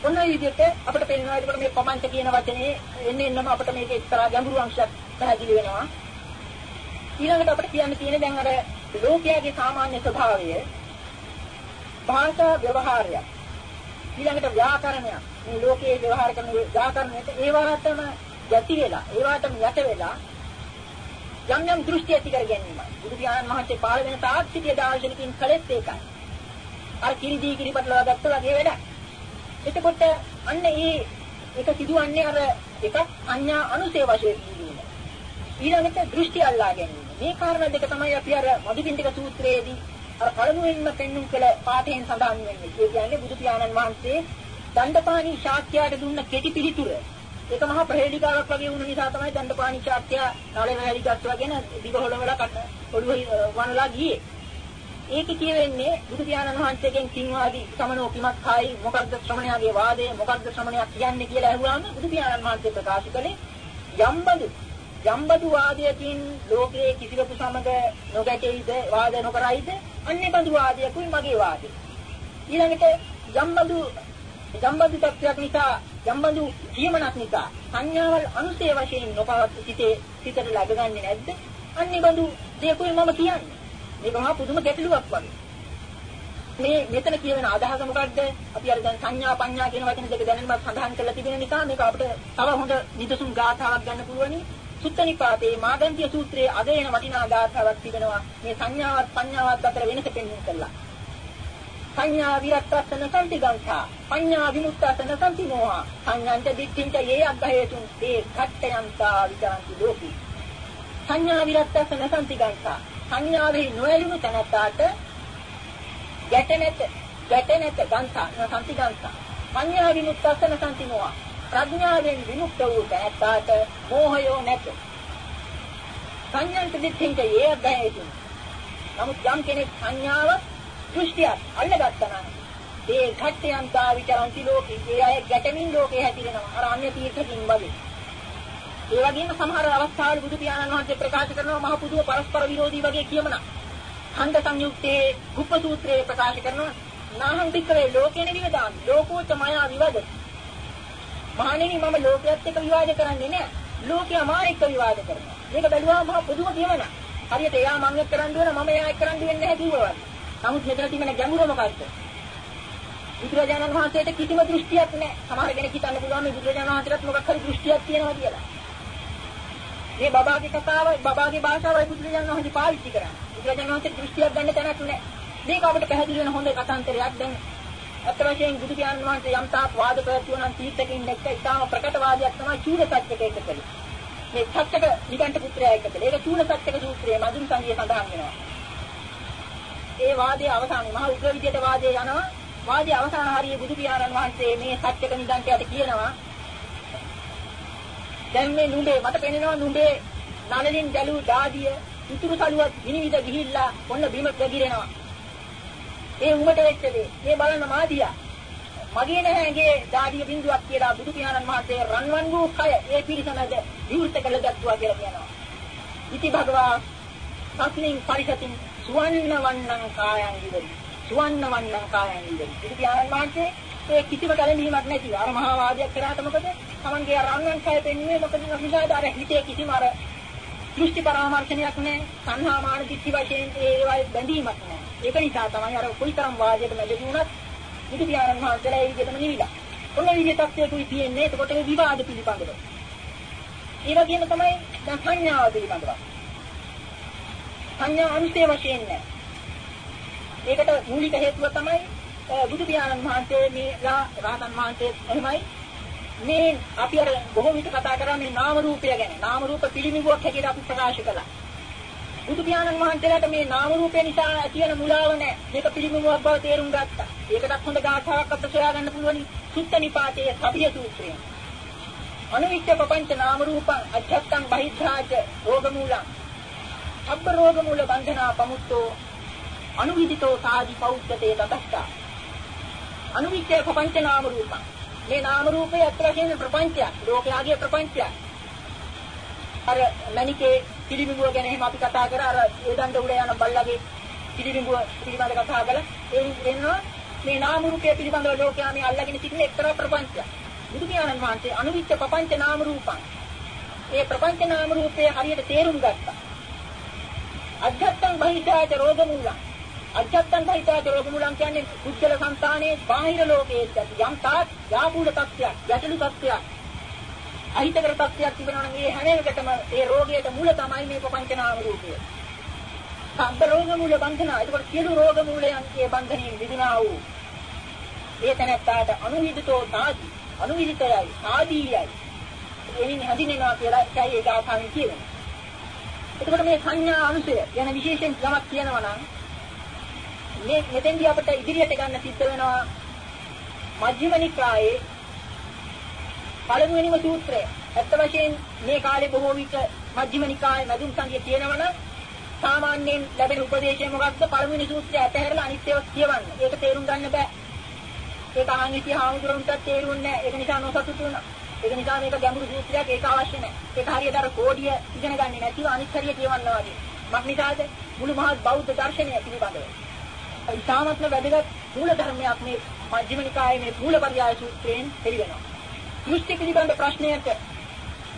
ඔන්න ඒ විදිහට අපිට පේනවා ඒකට මේ පමංච කියන වචනේ එන්නේ එන්නම අපිට මේක එක්තරා ගැඹුරු අංශයක් පැහැදිලි වෙනවා. ඊළඟට අපිට කියන්න තියෙන්නේ දැන් අර ලෝකයාගේ සාමාන්‍ය ස්වභාවය භාෂා ව්‍යවහාරය. ඊළඟට ව්‍යාකරණය. මේ ලෝකයේ ව්‍යවහාර කරන ව්‍යාකරණයට ඒවාටම යටි වෙලා ඒවාටම යට වෙලා යම් යම් දෘෂ්ටි ඇති කර ගැනීම. බුදු පියාණන් වහන්සේ පාළ වෙන තාක් සිටිය දාර්ශනිකින් කළෙත් ඒකයි. අර කිරිදී කිරිපටලව ගත්ත වගේ වැඩක්. එතකොට අන්න ඒ ඒක සිදුවන්නේ අර එකක් අඤ්ඤා අනුසේ වශයෙන් දීම. ඊළඟට දෘෂ්ටි අල්ලා ගැනීම. මේ කාරණා දෙක තමයි අපි අර මදුපිණ්ඩික සූත්‍රයේදී අර පළමුවෙන්ම පෙන්눔 කළ පාඨයෙන් සඳහන් වෙන්නේ. ඒ කියන්නේ බුදු පියාණන් වහන්සේ දණ්ඩපාණි ශාක්‍යයට දුන්න කෙටි පිළිතුර ඒක මහා ප්‍රහේලිකාවක් වගේ වුණ නිසා තමයි දණ්ඩපාණි ශාක්‍ය නාලේ වැලිගත් වගේ දිග හොලවලා කට ඔළුව වනලා ගියේ. ඒක කියවෙන්නේ බුදු පියාණන් වහන්සේගෙන් කින්වාදී සමනෝ කිමක් කායි මොකද්ද ශ්‍රමණයාගේ වාදය මොකද්ද ශ්‍රමණයා කියන්නේ කියලා අහුවාම බුදු පියාණන් වහන්සේ ප්‍රකාශ කළේ යම්බදු යම්බදු වාදයකින් ලෝකයේ කිසිවෙකු සමග නොගැටෙයිද වාද නොකරයිද අන්නේ බඳු වාදයකුයි මගේ වාදය ඊළඟට යම්බදු යම්බදු තත්ත්වයක් නිසා යම්බඳු ජීවණක් නිසා සංඥාවල් අනුසේ වශයෙන් නොපවත් සිටේ සිතට ලැබගන්නේ නැද්ද? අන්නේ බඳු දෙයකුයි මම කියන්නේ. මේක මහා පුදුම ගැටලුවක් වගේ. මේ මෙතන කියවෙන අදහස මොකද්ද? අපි අර දැන් සංඥා පඤ්ඤා කියන වචන දෙක දැනෙන්නත් සඳහන් කරලා තිබෙන නිසා මේක අපිට තව හොඳ නිදසුන් ගාථාවක් ගන්න පුළුවනි. සුත්තනිපාතේ මාගන්තිය සූත්‍රයේ අද එන වටිනා ගාථාවක් තිබෙනවා. මේ සංඥාවත් පඤ්ඤාවත් අතර වෙනස පෙන්වන්න කළා. සංඥා විරත්තසන සම්තිගංඛා පඤ්ඤා විමුක්තසන සම්තිමෝහා සංඥාන්ත දිට්ඨින්ච යේ අග්ගහේතුන් ඒ ඝට්ටයන්තා විචාන්ති ලෝකී. සංඥා විරත්තසන සම්තිගංඛා සංඥාවේ නොයලුණු තැනට ගැටෙනෙත ගැටෙනෙත ගංඛා සම්තිගංඛා පඤ්ඤා විමුක්තසන සම්තිමෝහා ප්‍රඥාවෙන් විමුක්ත වූ තැනට මෝහයෝ නැත. සංඥාන්ත දිට්ඨින්ච යේ අග්ගහේතුන්. නමුත් යම් කෙනෙක් සංඥාවක් දෘෂ්ටියක් අල්ලගත්තා නම් ඒ ඝට්ටයන් තා විචරන්ති ලෝකේ ඒ අය ගැටමින් ලෝකේ හැතිරෙනවා අර අන්‍ය තීර්ථකින් වගේ ඒ වගේම සමහර අවස්ථාවල බුදු පියාණන් වහන්සේ ප්‍රකාශ කරනවා මහ පුදුම පරස්පර විරෝධී වගේ කියමන ඛණ්ඩ සංයුක්තයේ ගුප්ප සූත්‍රයේ ප්‍රකාශ කරනවා නාහං පිටකේ ලෝකේන විවදාන් ලෝකෝච මයා විවද මහණෙනි මම ලෝකයේත් එක්ක විවාද කරන්නේ නැහැ. ලෝකයා මා එක්ක විවාද කරනවා. මේක බැලුවාම මහා පුදුම කියමන. හරියට එයා මම එක්ක කරන්න වෙන මම එයා එක්ක කරන්න වෙන්නේ නැහැ කිව්වා වගේ. නමුත් මෙතන තියෙන ගැඹුර මොකක්ද? බුදුරජාණන් වහන්සේට කිසිම දෘෂ්ටියක් නැහැ. සමහර කෙනෙක් හිතන්න පුළුවන් මේ බුදුරජාණන් වහන්සේට මොකක් හරි දෘෂ්ටියක් තියෙනවා කියලා. මේ බබාගේ කතාව බබාගේ භාෂාවයි බුදුරජාණන් වහන්සේ පාවිච්චි කරන්නේ. බුදුරජාණන් වහන්සේ දෘෂ්ටියක් ගන්න තැනක් නැහැ. මේක අපිට පැහැදිලි වෙන හොඳ කතාන්තරයක් දැන් අත් වශයෙන් බුදු පියාණන් වහන්සේ යම් තාක් වාද ප්‍රතිවන නම් තීර්ථකින් දැක්ක ඉතාම ප්‍රකට වාදයක් තමයි චූල සත්‍යක එක කළේ. මේ සත්‍යක නිගණ්ඨ පුත්‍රයා එක කළේ. ඒක චූල සත්‍යක සූත්‍රයේ මදුන් සංගිය සඳහන් වෙනවා. ඒ වාදයේ අවසානයේ මහා උග්‍ර විදියට වාදයේ යනවා. වාදයේ අවසාන හරියේ බුදු පියාණන් වහන්සේ මේ සත්‍යක නිගණ්ඨයට කියනවා. දැන් මේ නුඹේ මට පෙනෙනවා නුඹේ නලලින් ගැලූ දාදිය උතුරු සළුවත් විනිවිද ගිහිල්ලා ඔන්න බිම පැගිරෙනවා. ඒ උඹට වෙච්ච දේ. මේ බලන්න මාදියා. මගේ නැහැගේ දාඩිය බින්දුවක් කියලා බුදු පියාණන් වහන්සේ රන්වන් වූ කය ඒ පිරිසමද විවෘත කළ දක්වා කියලා කියනවා. ඉති භගවා සස්මින් පරිසතින් සුවන්න වන්නං කායං විදරි. සුවන්න වන්නං කායං විදරි. බුදු පියාණන් වහන්සේ ඒ කිසිම කලබීමක් නැතිව අර මහා වාදයක් කරාට මොකද? Tamange රන්වන් කය පෙන්වන්නේ මොකද? නිසාද අර හිතේ කිසිම අර දෘෂ්ටි පරාමර්ශනයක් නැහැ. සංහා මාන දිට්ඨි වශයෙන් ඒවයි බැඳීමක් නැහැ. ඒක නිසා තමයි අර කොයිතරම් වාදයකට මැදදී වුණත් බුදු පියාණන් වහන්සේලා ඒ විදිහටම නිවිලා. ඔන්න විදිහ තත්ත්වයකුයි තියෙන්නේ. එතකොට මේ විවාද පිළිබඳව. ඒ වගේම තමයි දැන් සංඥාව පිළිබඳව. සංඥා අනුසය වශයෙන් නැහැ. ඒකට මූලික හේතුව තමයි බුදු පියාණන් වහන්සේ මේ රාතන් වහන්සේ එහෙමයි මේ අපි අර බොහෝ විට කතා කරන්නේ නාම රූපය ගැන. නාම රූප පිළිමිබුවක් හැටියට අපි ප්‍රකාශ කළා. බුදු පියාණන් වහන්සේලාට මේ නාම රූපය නිසා ඇති වෙන මුලාව නැහැ. මේක පිළිමිබුවක් බව තේරුම් ගත්තා. ඒකටත් හොඳ ගාථාවක් අපිට සොයා ගන්න පුළුවන්. සුත්ත නිපාතයේ සබිය සූත්‍රය. අනුවිච්ඡ පపంచ නාම රූපං අජත්තං බහිද්ධාච රෝග මූලං. අබ්බ රෝග මූල බන්ධනා පමුත්තෝ අනුවිදිතෝ සාදි පෞද්ගතේ තතස්සා. අනුවිච්ඡ පపంచ නාම රූපං මේ නාම රූපය අත් වශයෙන් ප්‍රපංචයක්. ලෝකයාගේ ප්‍රපංචයක්. අර මණිකේ පිළිබිඹුව ගැන එහෙම අපි කතා කරා අර ඒ දණ්ඩ උඩ යන බල්ලගේ පිළිබිඹුව පිළිබඳ කතා කළා. ඒ වෙනවා මේ නාම රූපය පිළිබඳව ලෝකයා මේ අල්ලගෙන සිටින එක්තරා ප්‍රපංචයක්. බුදු පියාණන් වහන්සේ අනුවිච්ච ප්‍රපංච නාම රූපං. ඒ ප්‍රපංච නාම රූපය හරියට තේරුම් ගත්තා. අධ්‍යත්තං බහිද්ධාච රෝග මූලං අජත්තන් සහිත රෝග මුලන් කියන්නේ කුච්චල సంతානයේ බාහිර ලෝකයේ යම් තාක් යාපූල තත්ත්වයක් ගැටලු තත්ත්වයක් අහිතකර තත්ත්වයක් තිබෙනවා නම් මේ හැම එකටම ඒ රෝගයට මූල තමයි මේ පංචනාම රූපය. සම්බ රෝග මූල බන්ධන. ඒකට සියලු රෝග මූලයන්ගේ බන්ධනයෙන් විදුනා වූ ඒ තැනත්තාට අනුවිදිතෝ සාදි අනුවිදිතයයි සාදීයයි එනින් හඳිනවා කියලා ඒකයි ඒක ආසාවෙන් කියනවා. එතකොට මේ සංඥා අනුසය යන විශේෂයෙන් යමක් කියනවා නම් මේ මෙතෙන්දී අපිට ඉදිරියට ගන්න සිද්ධ වෙනවා මජ්ක්‍ධිම නිකායේ පළමුවෙනිම සූත්‍රය. ඇත්ත වශයෙන් මේ කාලේ බොහෝ විට මජ්ක්‍ධිම නිකායේ මදුන් සංගය තියෙනවනම් සාමාන්‍යයෙන් ලැබෙන උපදේශය මොකක්ද? පළමුවෙනි සූත්‍රය අතහැරලා අනිත් ඒවා කියවන්න. ඒක තේරුම් ගන්න බෑ. ඒක අහන්නේ හාමුදුරුවන්ට තේරුන්නේ නැහැ. ඒක නිසා නොසතුටු වුණා. ඒක නිසා මේක ගැඹුරු සූත්‍රයක් ඒක අවශ්‍ය නැහැ. ඒක හරියට අර කෝඩිය ඉගෙන ගන්නේ නැතිව අනිත් හරිය කියවන්නවා වගේ. මක් නිසාද? මුළු මහත් බෞද්ධ දර්ශනය පිළිබඳව. ඉතාමත්ම වැදගත් මූල ධර්මයක් මේ මජ්ක්‍ධිම නිකායේ මේ මූලපරියාය සූත්‍රයෙන් පිළිගනවා. දෘෂ්ටි පිළිබඳ ප්‍රශ්නයට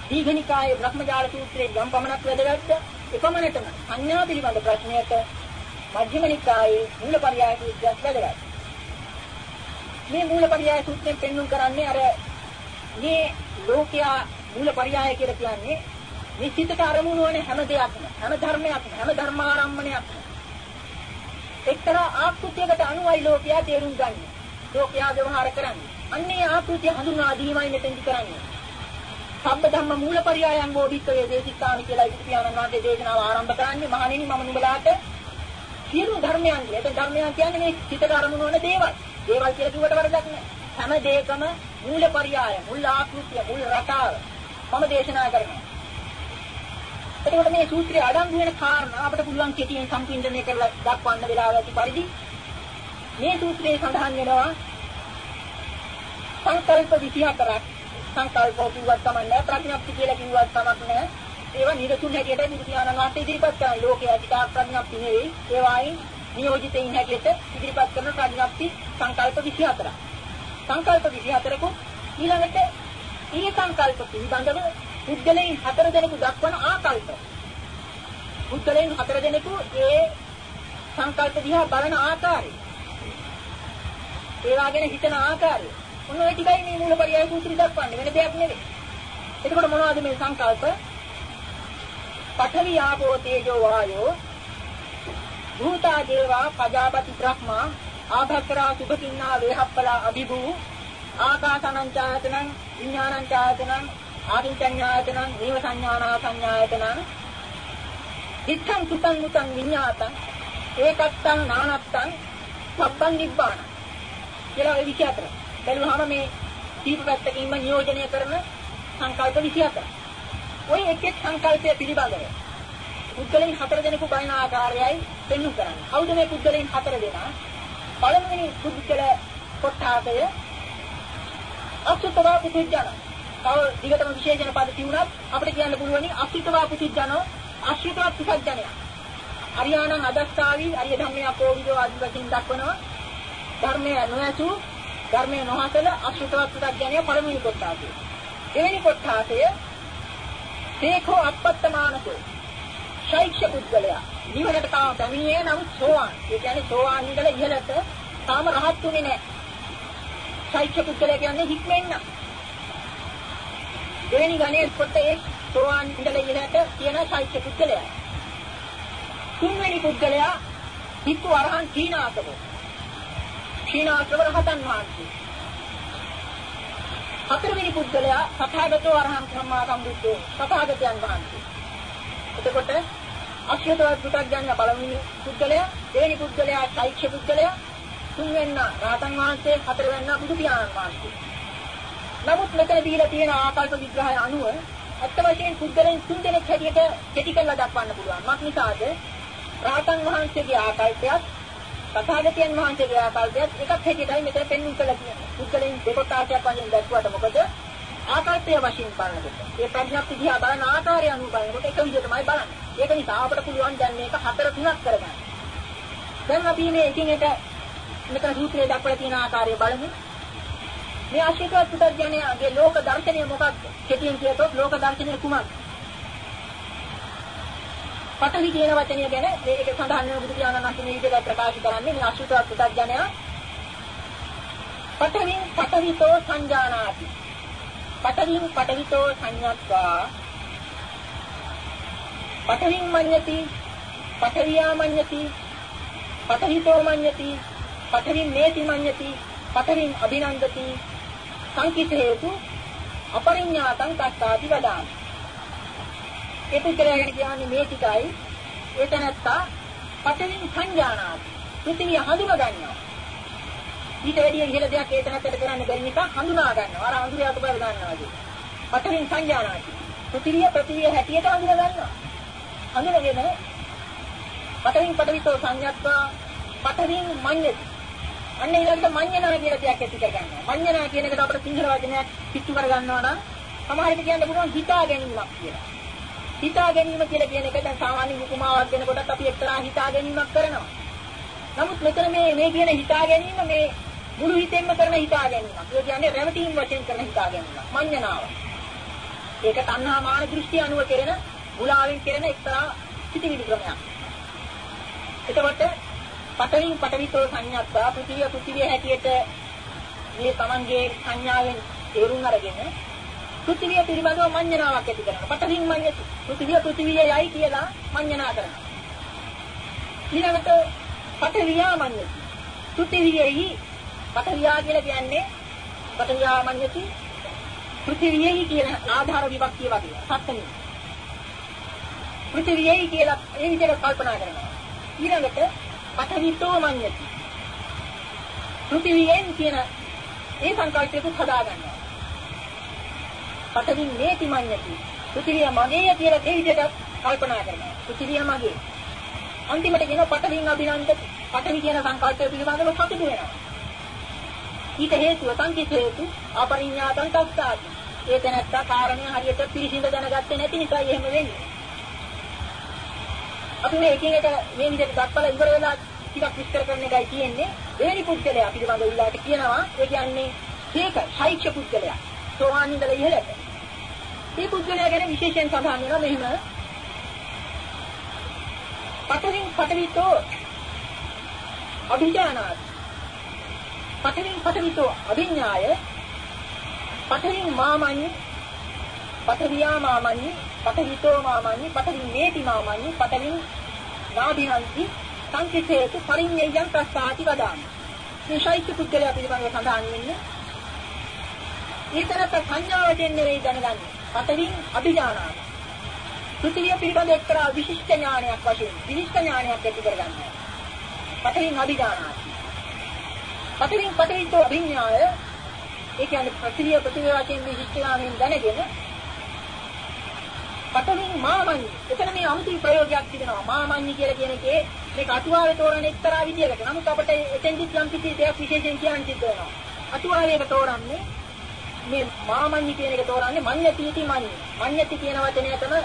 දීඝනිකායේ බ්‍රහ්මජාල සූත්‍රයේ යම් පමණක් වැදගත්ද එපමණටම සංඥා පිළිබඳ ප්‍රශ්නයට මජ්ක්‍ධිම නිකායේ මූලපරියාය සූත්‍රයක් වැදගත්. මේ මූලපරියාය සූත්‍රයෙන් පෙන්වුම් කරන්නේ අර මේ ලෝකයා මූලපරියාය කියලා කියන්නේ මේ සිතට අරමුණු වන හැම දෙයක්ම හැම ධර්මයක්ම හැම ධර්මාරම්මණයක්ම එක්තරා ආකෘතියකට අනුවයි ලෝකයා තේරුම් ගන්න. ලෝකයා ව්‍යවහාර කරන්නේ. අන්නේ ආකෘතිය හඳුනා දීමයි මෙතෙන්දි කරන්නේ. සම්බ ධම්ම මූලපරියායන් බෝධිත්වයේ දේශිකානි කියලා ඉති පියාණන් වහන්සේ දේශනාව ආරම්භ කරන්නේ මහණෙනි මම නුඹලාට සියලු ධර්මයන් කියලා. ඒක ධර්මයන් කියන්නේ මේ සිතට අරමුණු වන දේවල්. දේවල් කියලා කිව්වට වරදක් නෑ. හැම දෙයකම මූලපරියාය, මුල් ආකෘතිය, මුල් රටාව. මම දේශනා කරනවා. එතකොට මේ සූත්‍රයේ අඩංගු වෙන කාරණා අපිට පුළුවන් කෙටියෙන් සම්පින්දනය කරලා දක්වන්න වෙලාව ඇති පරිදි මේ සූත්‍රයේ සඳහන් වෙනවා සංකල්ප 24ක් සංකල්ප කිව්වත් කමන්නේ ප්‍රඥප්ති කියලා කිව්වත් කමක් නැහැ. ඒවා නිරතුන් හැටියට බුදු පියාණන් වහන්සේ ඉදිරිපත් කරන ලෝකයේ අධිකාර ප්‍රඥප්ති නෙවෙයි. ඒවායින් නියෝජිතයින් හැටියට ඉදිරිපත් කරන ප්‍රඥප්ති සංකල්ප 24ක් සංකල්ප 24ක ඊළඟට ඊ සංකල්ප පිළිබඳව පුද්ගලයන් හතර දෙනෙකු දක්වන ආකල්ප. පුද්ගලයන් හතර දෙනෙකු ඒ සංකල්ප දිහා බලන ආකාරය. ඒවා ගැන හිතන ආකාරය. මොන ඔය ටිකයි මේ මූලපරියාය සූත්‍රය දක්වන්නේ වෙන දෙයක් නෙවෙයි. එතකොට මොනවද මේ සංකල්ප? පඨවි ආපෝ තේජෝ වායෝ භූතා දේවා පජාපති බ්‍රහ්මා ආභක්කරා සුභකින්නා වේහප්පලා අභිභූ ආකාසනං ඡායතනං විඥානං ඡායතනං ආදින්චඤ්ඤායතනං නීව සංඥානා සංඥායතනං ඉත්තං සුතං මුතං විඤ්ඤාතං ඒකත්තං නානත්තං සබ්බං නිබ්බාන කියලා ඔය 24. බැලුවාම මේ දීප පැත්තකින්ම නියෝජනය කරන සංකල්ප 24. ඔය එක් එක් සංකල්පය පිළිබඳව පුද්ගලයන් හතර දෙනෙකු බලන ආකාරයයි පෙන්වු කරන්නේ. කවුද මේ පුද්ගලයන් හතර දෙනා? පළමුවෙනි පුද්ගල කොටාසය අසුතවා පුදුජන. තව දිගටම විශේෂණ පද තියුණත් අපිට කියන්න පුළුවනි අසුතවා පුදුජන අසුතවා පුදුජනය. අරියාණං අදස්සාවි අරිය ධම්මයා කෝවිදෝ ආදි වශයෙන් දක්වනවා. ධර්මය නොඇසු ධර්මය නොහසල අසුතවා පුදුජනය පළමුවෙනි කොටාසය. දෙවෙනි කොටාසය තේකෝ අපත්තමානකෝ ශෛක්ෂ පුද්ගලයා නිවනට තාම පැමිණියේ නම් සෝවාන්. ඒ කියන්නේ සෝවාන් ඉඳලා ඉහළට තාම රහත් උනේ නැහැ. ශෛක්ෂ පුද්ගලයා කියන්නේ හික්මෙන්න. දෙවෙනි ගණයේ පොතේ සෝවාන් ඉඳලා ඉහළට කියන ශෛක්ෂ පුද්ගලයා. තුන්වෙනි පුද්ගලයා හික්කු අරහන් කීනාතව. කීනාතව රහතන් වහන්සේ. හතරවෙනි පුද්ගලයා සතහාගතෝ අරහන් සම්මා සම්බුද්ධෝ සතහාගතයන් වහන්සේ. එතකොට අක්ෂයතවත් පු탁ඥය පළවෙනි පුද්ගලයා, දෙවෙනි පුද්ගලයා ශෛක්ෂ පුද්ගලයා, තුන්වෙන්න රාතන් වහන්සේ, හතරවෙන්න බුදු පියාණන් වහන්සේ. නමුත් මෙතන දීලා තියෙන ආකල්ප විග්‍රහය අනුව අත්ත වශයෙන් පුද්ගලයන් තුන් දෙනෙක් හැටියට කෙටි කරලා දක්වන්න පුළුවන්. මක් නිසාද? රාතන් වහන්සේගේ ආකල්පයත් තථාගතයන් වහන්සේගේ ආකල්පයත් එකක් හැටියටයි මෙතන පෙන්වන්න කියලා කියන්නේ. පුද්ගලයන් දෙකොටාසයක් වශයෙන් දැක්වුවට මොකද? ආකල්පය වශයෙන් බලනකොට ඒ ප්‍රඥප්ති දිහා බලන ආකාරය අනුව බලනකොට එක විදිහටමයි බලන්නේ. ඒක නිසා අපට පුළුවන් දැන් මේක හතර තුනක් කරගන්න. දැන් අපි මේ එකින් එක මෙතන සූත්‍රයේ දක්වලා තියෙන ආකාරය බලමු. මේ ආශිර්වාද පුතඥයාගේ ලෝක දර්ශනය මොකක්ද? කෙටියෙන් කියතොත් ලෝක දර්ශනය කුමක්ද? පඨවි කියන වචනය ගැන මේක සඳහන් වෙන බුදු පියාණන් වහන්සේ මේ විදිහට ප්‍රකාශ කරන්නේ මේ ආශිර්වාද පුතඥයා පඨවින් පඨවිතෝ සංජානාති පඨවින් පඨවිතෝ සංඤත්වා පඨවින් මඤ්ඤති පඨවියා මඤ්ඤති පඨවිතෝ මඤ්ඤති පඨවින් මේති මඤ්ඤති පඨවින් අභිනන්දති සංකිත හේතු අපරිඤ්ඤාතං තත්තාති වදාමි ඒ පුද්ගලයාගෙන කියන්නේ මේ ටිකයි ඒතනත්තා පඨවින් සංජානාති පෘථිවිය හඳුනා ගන්නවා ඊට වැඩිය ඉහළ දෙයක් ඒතනත්තට කරන්න බැරි නිසා හඳුනා ගන්නවා. අර අඳුරේ අතපය ගන්නවා වගේ. පතරින් සංඥානාති. පෘථිවිය පෘථිවිය හැටියට හඳුනා ගන්නවා. හඳුනගෙන පතරින් පටවිතෝ සංඥත්වා පතරින් මඤ්ඤති. අන්න ඊළඟට මඤ්ඤනා කියලා දෙයක් ඇති කර ගන්නවා. මඤ්ඤනා කියන එකට අපිට සිංහල වචනයක් පිටු කර ගන්නවා නම් සමහරවිට කියන්න පුළුවන් හිතා ගැනීමක් කියලා. හිතා ගැනීම කියලා කියන එක දැන් සාමාන්‍ය උපමාවක් දෙනකොටත් අපි එක්තරා හිතා ගැනීමක් කරනවා. නමුත් මෙතන මේ මේ කියන හිතා ගැනීම මේ මුළු හිතෙන්ම කරන හිතා ගැනීමක්. ඒ කියන්නේ රැවටීම් වශයෙන් කරන හිතා ගැනීමක්. මඤ්ඤණාව. ඒක තණ්හා මාන දෘෂ්ටි අනුව කෙරෙන මුලාවෙන් කෙරෙන එක්තරා සිතිවිලි ක්‍රමයක්. එතකොට පතරින් පතවිතෝ සංඥාත්වා පෘථිවිය පෘථිවිය හැටියට මේ Tamanගේ සංඥාවෙන් තේරුම් අරගෙන පෘථිවිය පිළිබඳව මඤ්ඤණාවක් ඇති කරනවා. පතරින් මඤ්ඤති. පෘථිවිය පෘථිවියයි කියලා මඤ්ඤණා කරනවා. ඊළඟට පතරියා මඤ්ඤති. පෘථිවියෙහි පඨවියා කියලා කියන්නේ පඨවියා මඤ්ඤති පෘථිවියයි කියන ආධාර විභක්තිය වගේ සත්‍යනි. පෘථිවියයි කියලා ඒ විදිහට කල්පනා කරනවා. ඊළඟට පඨවිතෝ මඤ්ඤති. පෘථිවියෙන් කියන ඒ සංකල්පයක හදා ගන්නවා. පඨවින් මේති මඤ්ඤති. පෘථිවිය මගේ කියලා ඒ විදිහට කල්පනා කරනවා. පෘථිවිය මගේ. අන්තිමට කියනවා පඨවින් අභිනන්ද පඨවි කියන සංකල්පය පිළිබඳව සතුටු වෙනවා. ඊට හේතුව සංකිත හේතු අපරිඥාතං තස්සාති. ඒක නැත්තා කාරණේ හරියට පිළිසිඳ දැනගත්තේ නැති නිසා එහෙම වෙන්නේ. අපි මේ එකින් එක මේ විදිහට දක්වලා ඉවර වෙලා ටිකක් විස්තර කරන එකයි තියෙන්නේ. දෙවෙනි පුද්ගලයා පිළිබඳව උල්ලාට කියනවා ඒ කියන්නේ ඒක ශෛක්ෂ පුද්ගලයා. සෝවාන් ඉඳලා ඉහළට. මේ පුද්ගලයා ගැන විශේෂයෙන් සඳහන් වෙනවා මෙහෙම. පතරින් පතවිතෝ අභිජානාති. පතරින් පතවිතෝ අභිඥාය. පතරින් මාමඤ්ඤ පතවියා මාමඤ්ඤ පතවිතෝ මාමඤ්ඤ පතරින් මේති මාමඤ්ඤ පතරින් නාභිනන්ති සංකිතේතු පරිඤ්ඤයං ප්‍රසාති වදාමි. මේ ශෛත්‍ය පුද්ගලයා පිළිබඳව සඳහන් වෙන්නේ ඊතරත් සංඥාවෙන් නෙවෙයි දැනගන්නේ. පතරින් අභිජානාති. පෘථිවිය පිළිබඳ එක්තරා විශිෂ්ට ඥානයක් වශයෙන් විශිෂ්ට ඥානයක් ඇති කරගන්නවා. පතරින් අභිජානාති. පතරින් පතරිතෝ අභිඥාය ඒ කියන්නේ පෘථිවිය පෘථිවිය වශයෙන් විශිෂ්ට ඥානයෙන් දැනගෙන පතරින් මාමඤ්ඤ. එතන මේ අමුතු ප්‍රයෝගයක් තිබෙනවා. මාමඤ්ඤ කියලා කියන එකේ මේක අටුවාවේ තෝරන එක්තරා විදියකට. නමුත් අපිට එතෙන්දිත් යම් කිසි දෙයක් විශේෂයෙන් කියන්න සිද්ධ වෙනවා. අටුවාවේ ඒක තෝරන්නේ මේ මාමඤ්ඤ කියන එක තෝරන්නේ මඤ්ඤතිටි මඤ්ඤ. මඤ්ඤති කියන වචනය තමයි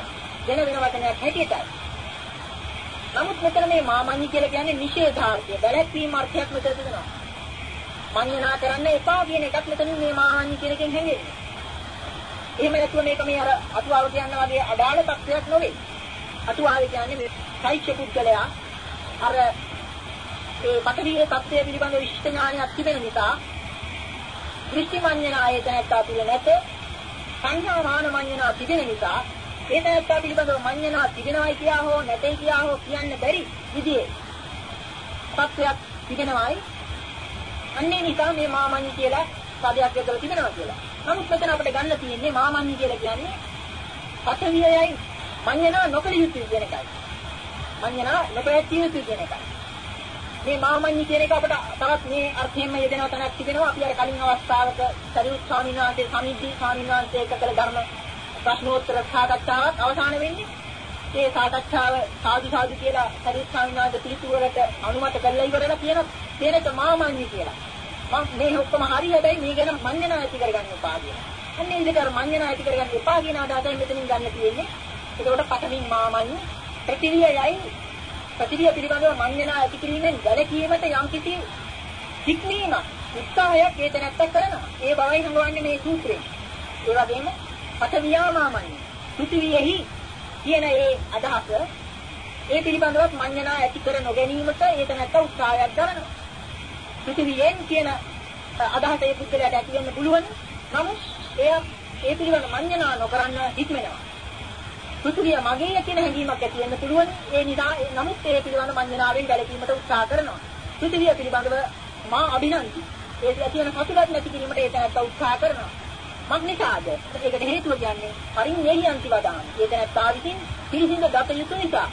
වෙන වෙන වචනයක් හැටියටයි. නමුත් මෙතන මේ මාමඤ්ඤ කියලා කියන්නේ නිෂේධාර්ථය. වැළැක්වීම අර්ථයක් මෙතන තිබෙනවා. මඤ්ඤනා කරන්න එපා කියන එකක් මෙතනින් මේ මාමඤ්ඤ කියන එකෙන් හැංගෙන්නේ. එහෙම නැතුව මේක මේ අර අතුවාව කියන වගේ අඩාල තත්ත්වයක් නෙවෙයි. අතුවාව කියන්නේ මේ සෛක්ෂ පුද්ගලයා අර ඒ පටවියේ තත්ත්වය පිළිබඳ විශිෂ්ට ඥානයක් තිබෙන නිසා දෘෂ්ටි මඤ්ඤණ ආයතනයක් අපිට නැත. සංඥා මාන මඤ්ඤණ තිබෙන නිසා ඒ තැනත්තා පිළිබඳව මඤ්ඤණා තිබෙනවයි කියා හෝ නැtei කියා හෝ කියන්න බැරි විදිහේ තත්ත්වයක් තිබෙනවයි අන්නේ නිසා මේ මාමඤ්ඤ කියලා පදයක් යොදලා තිබෙනවා කියලා. නමුත් මෙතන අපිට ගන්න තියෙන්නේ මාමඤ්ඤ කියලා කියන්නේ පතවියයි මඤ්ඤණා නොකළ යුතුයි කියන එකයි. මඤ්ඤණා නොපැවතිය යුතුයි කියන එකයි. මේ මාමඤ්ඤ කියන එක අපිට තවත් මේ අර්ථයෙන්ම යෙදෙනව තැනක් තිබෙනවා. අපි අර කලින් අවස්ථාවක සරියුත් ස්වාමීන් වහන්සේ සමිද්ධි ස්වාමීන් වහන්සේ එක්ක කළ ධර්ම ප්‍රශ්නෝත්තර සාකච්ඡාවක් අවසන් වෙන්නේ ඒ සාකච්ඡාව සාදු සාදු කියලා සරිත් ස්වාමීන් වහන්සේ පිළිතුරු වලට අනුමත කළා ඉවරලා කියන තේරෙත මාමඤ්ඤි කියලා. මම මේ ඔක්කොම හරි හැබැයි මේ ගැන මඤ්ඤණ ඇති කරගන්න එපා කියලා. අන්නේ ඉඳලා මඤ්ඤණ ඇති කරගන්න එපා කියන අදහසයි මෙතනින් ගන්න තියෙන්නේ. ඒකෝට පඨමින් මාමඤ්ඤි ප්‍රතිවියයි ප්‍රතිවිය පිළිබඳව මඤ්ඤණ ඇති කිරීමෙන් වැළකීමට යම්කිසි හික්මීමක් උත්සාහයක් ඒ තැනත්තා කරනවා. ඒ බවයි හංගවන්නේ මේ සූත්‍රයෙන්. ඒ වගේම පඨවියාමාමඤ්ඤ පෘථිවියෙහි කියන ඒ අදහස ඒ පිළිබඳව මඤ්ඤණා ඇති කර නොගැනීමට ඒක නැත්නම් උත්සාහයක් දරනවා. පෘථිවියෙන් කියන අදහස ඒ පුද්ගලයාට ඇති වෙන්න පුළුවන්. නමුත් එය ඒ පිළිබඳව මඤ්ඤණා නොකරන හික්මෙනවා. පෘථිවිය මගේ කියන හැඟීමක් ඇති වෙන්න පුළුවන්. ඒ නිසා නමුත් ඒ පිළිබඳව මඤ්ඤණාවෙන් ගැලවීමට උත්සාහ කරනවා. පෘථිවිය පිළිබඳව මා අභිනන්දි. ඒ ඇති වෙන සතුටක් නැති කිරීමට ඒක නැත්නම් උත්සාහ කරනවා. මක්නිසාද? ඒකට හේතුව කියන්නේ පරිඤ්ඤේයන්ති වදාන. ඒක නැත්තා විසින් පිළිසිඳ ගත යුතු නිසා.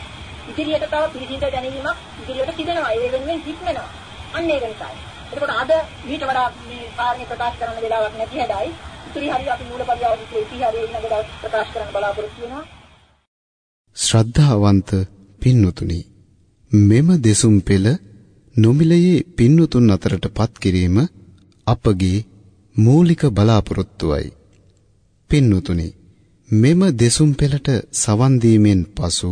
ඉදිරියට තව පිළිසිඳ දැනීමක් ඉදිරියට තිබෙනවා. ඒ වෙනුවෙන් හික්මෙනවා. අන්න ඒක නිසායි. එතකොට අද ඊට වඩා මේ කාරණේ ප්‍රකාශ කරන්න වෙලාවක් නැති හැඩයි. ඉතිරි හරිය අපි මූලපරියාව විශ්ලේෂී ඉතිහාසයේ ඊළඟ දවස් ප්‍රකාශ කරන්න බලාපොරොත්තු වෙනවා. ශ්‍රද්ධාවන්ත පින්වතුනි මෙම දෙසුම් පෙළ නොමිලයේ පින්වතුන් අතරටපත් කිරීම අපගේ මූලික බලාපොරොත්තුවයි. පින්වතුනි මෙම දෙසුම් පෙළට සවන් දීමෙන් පසු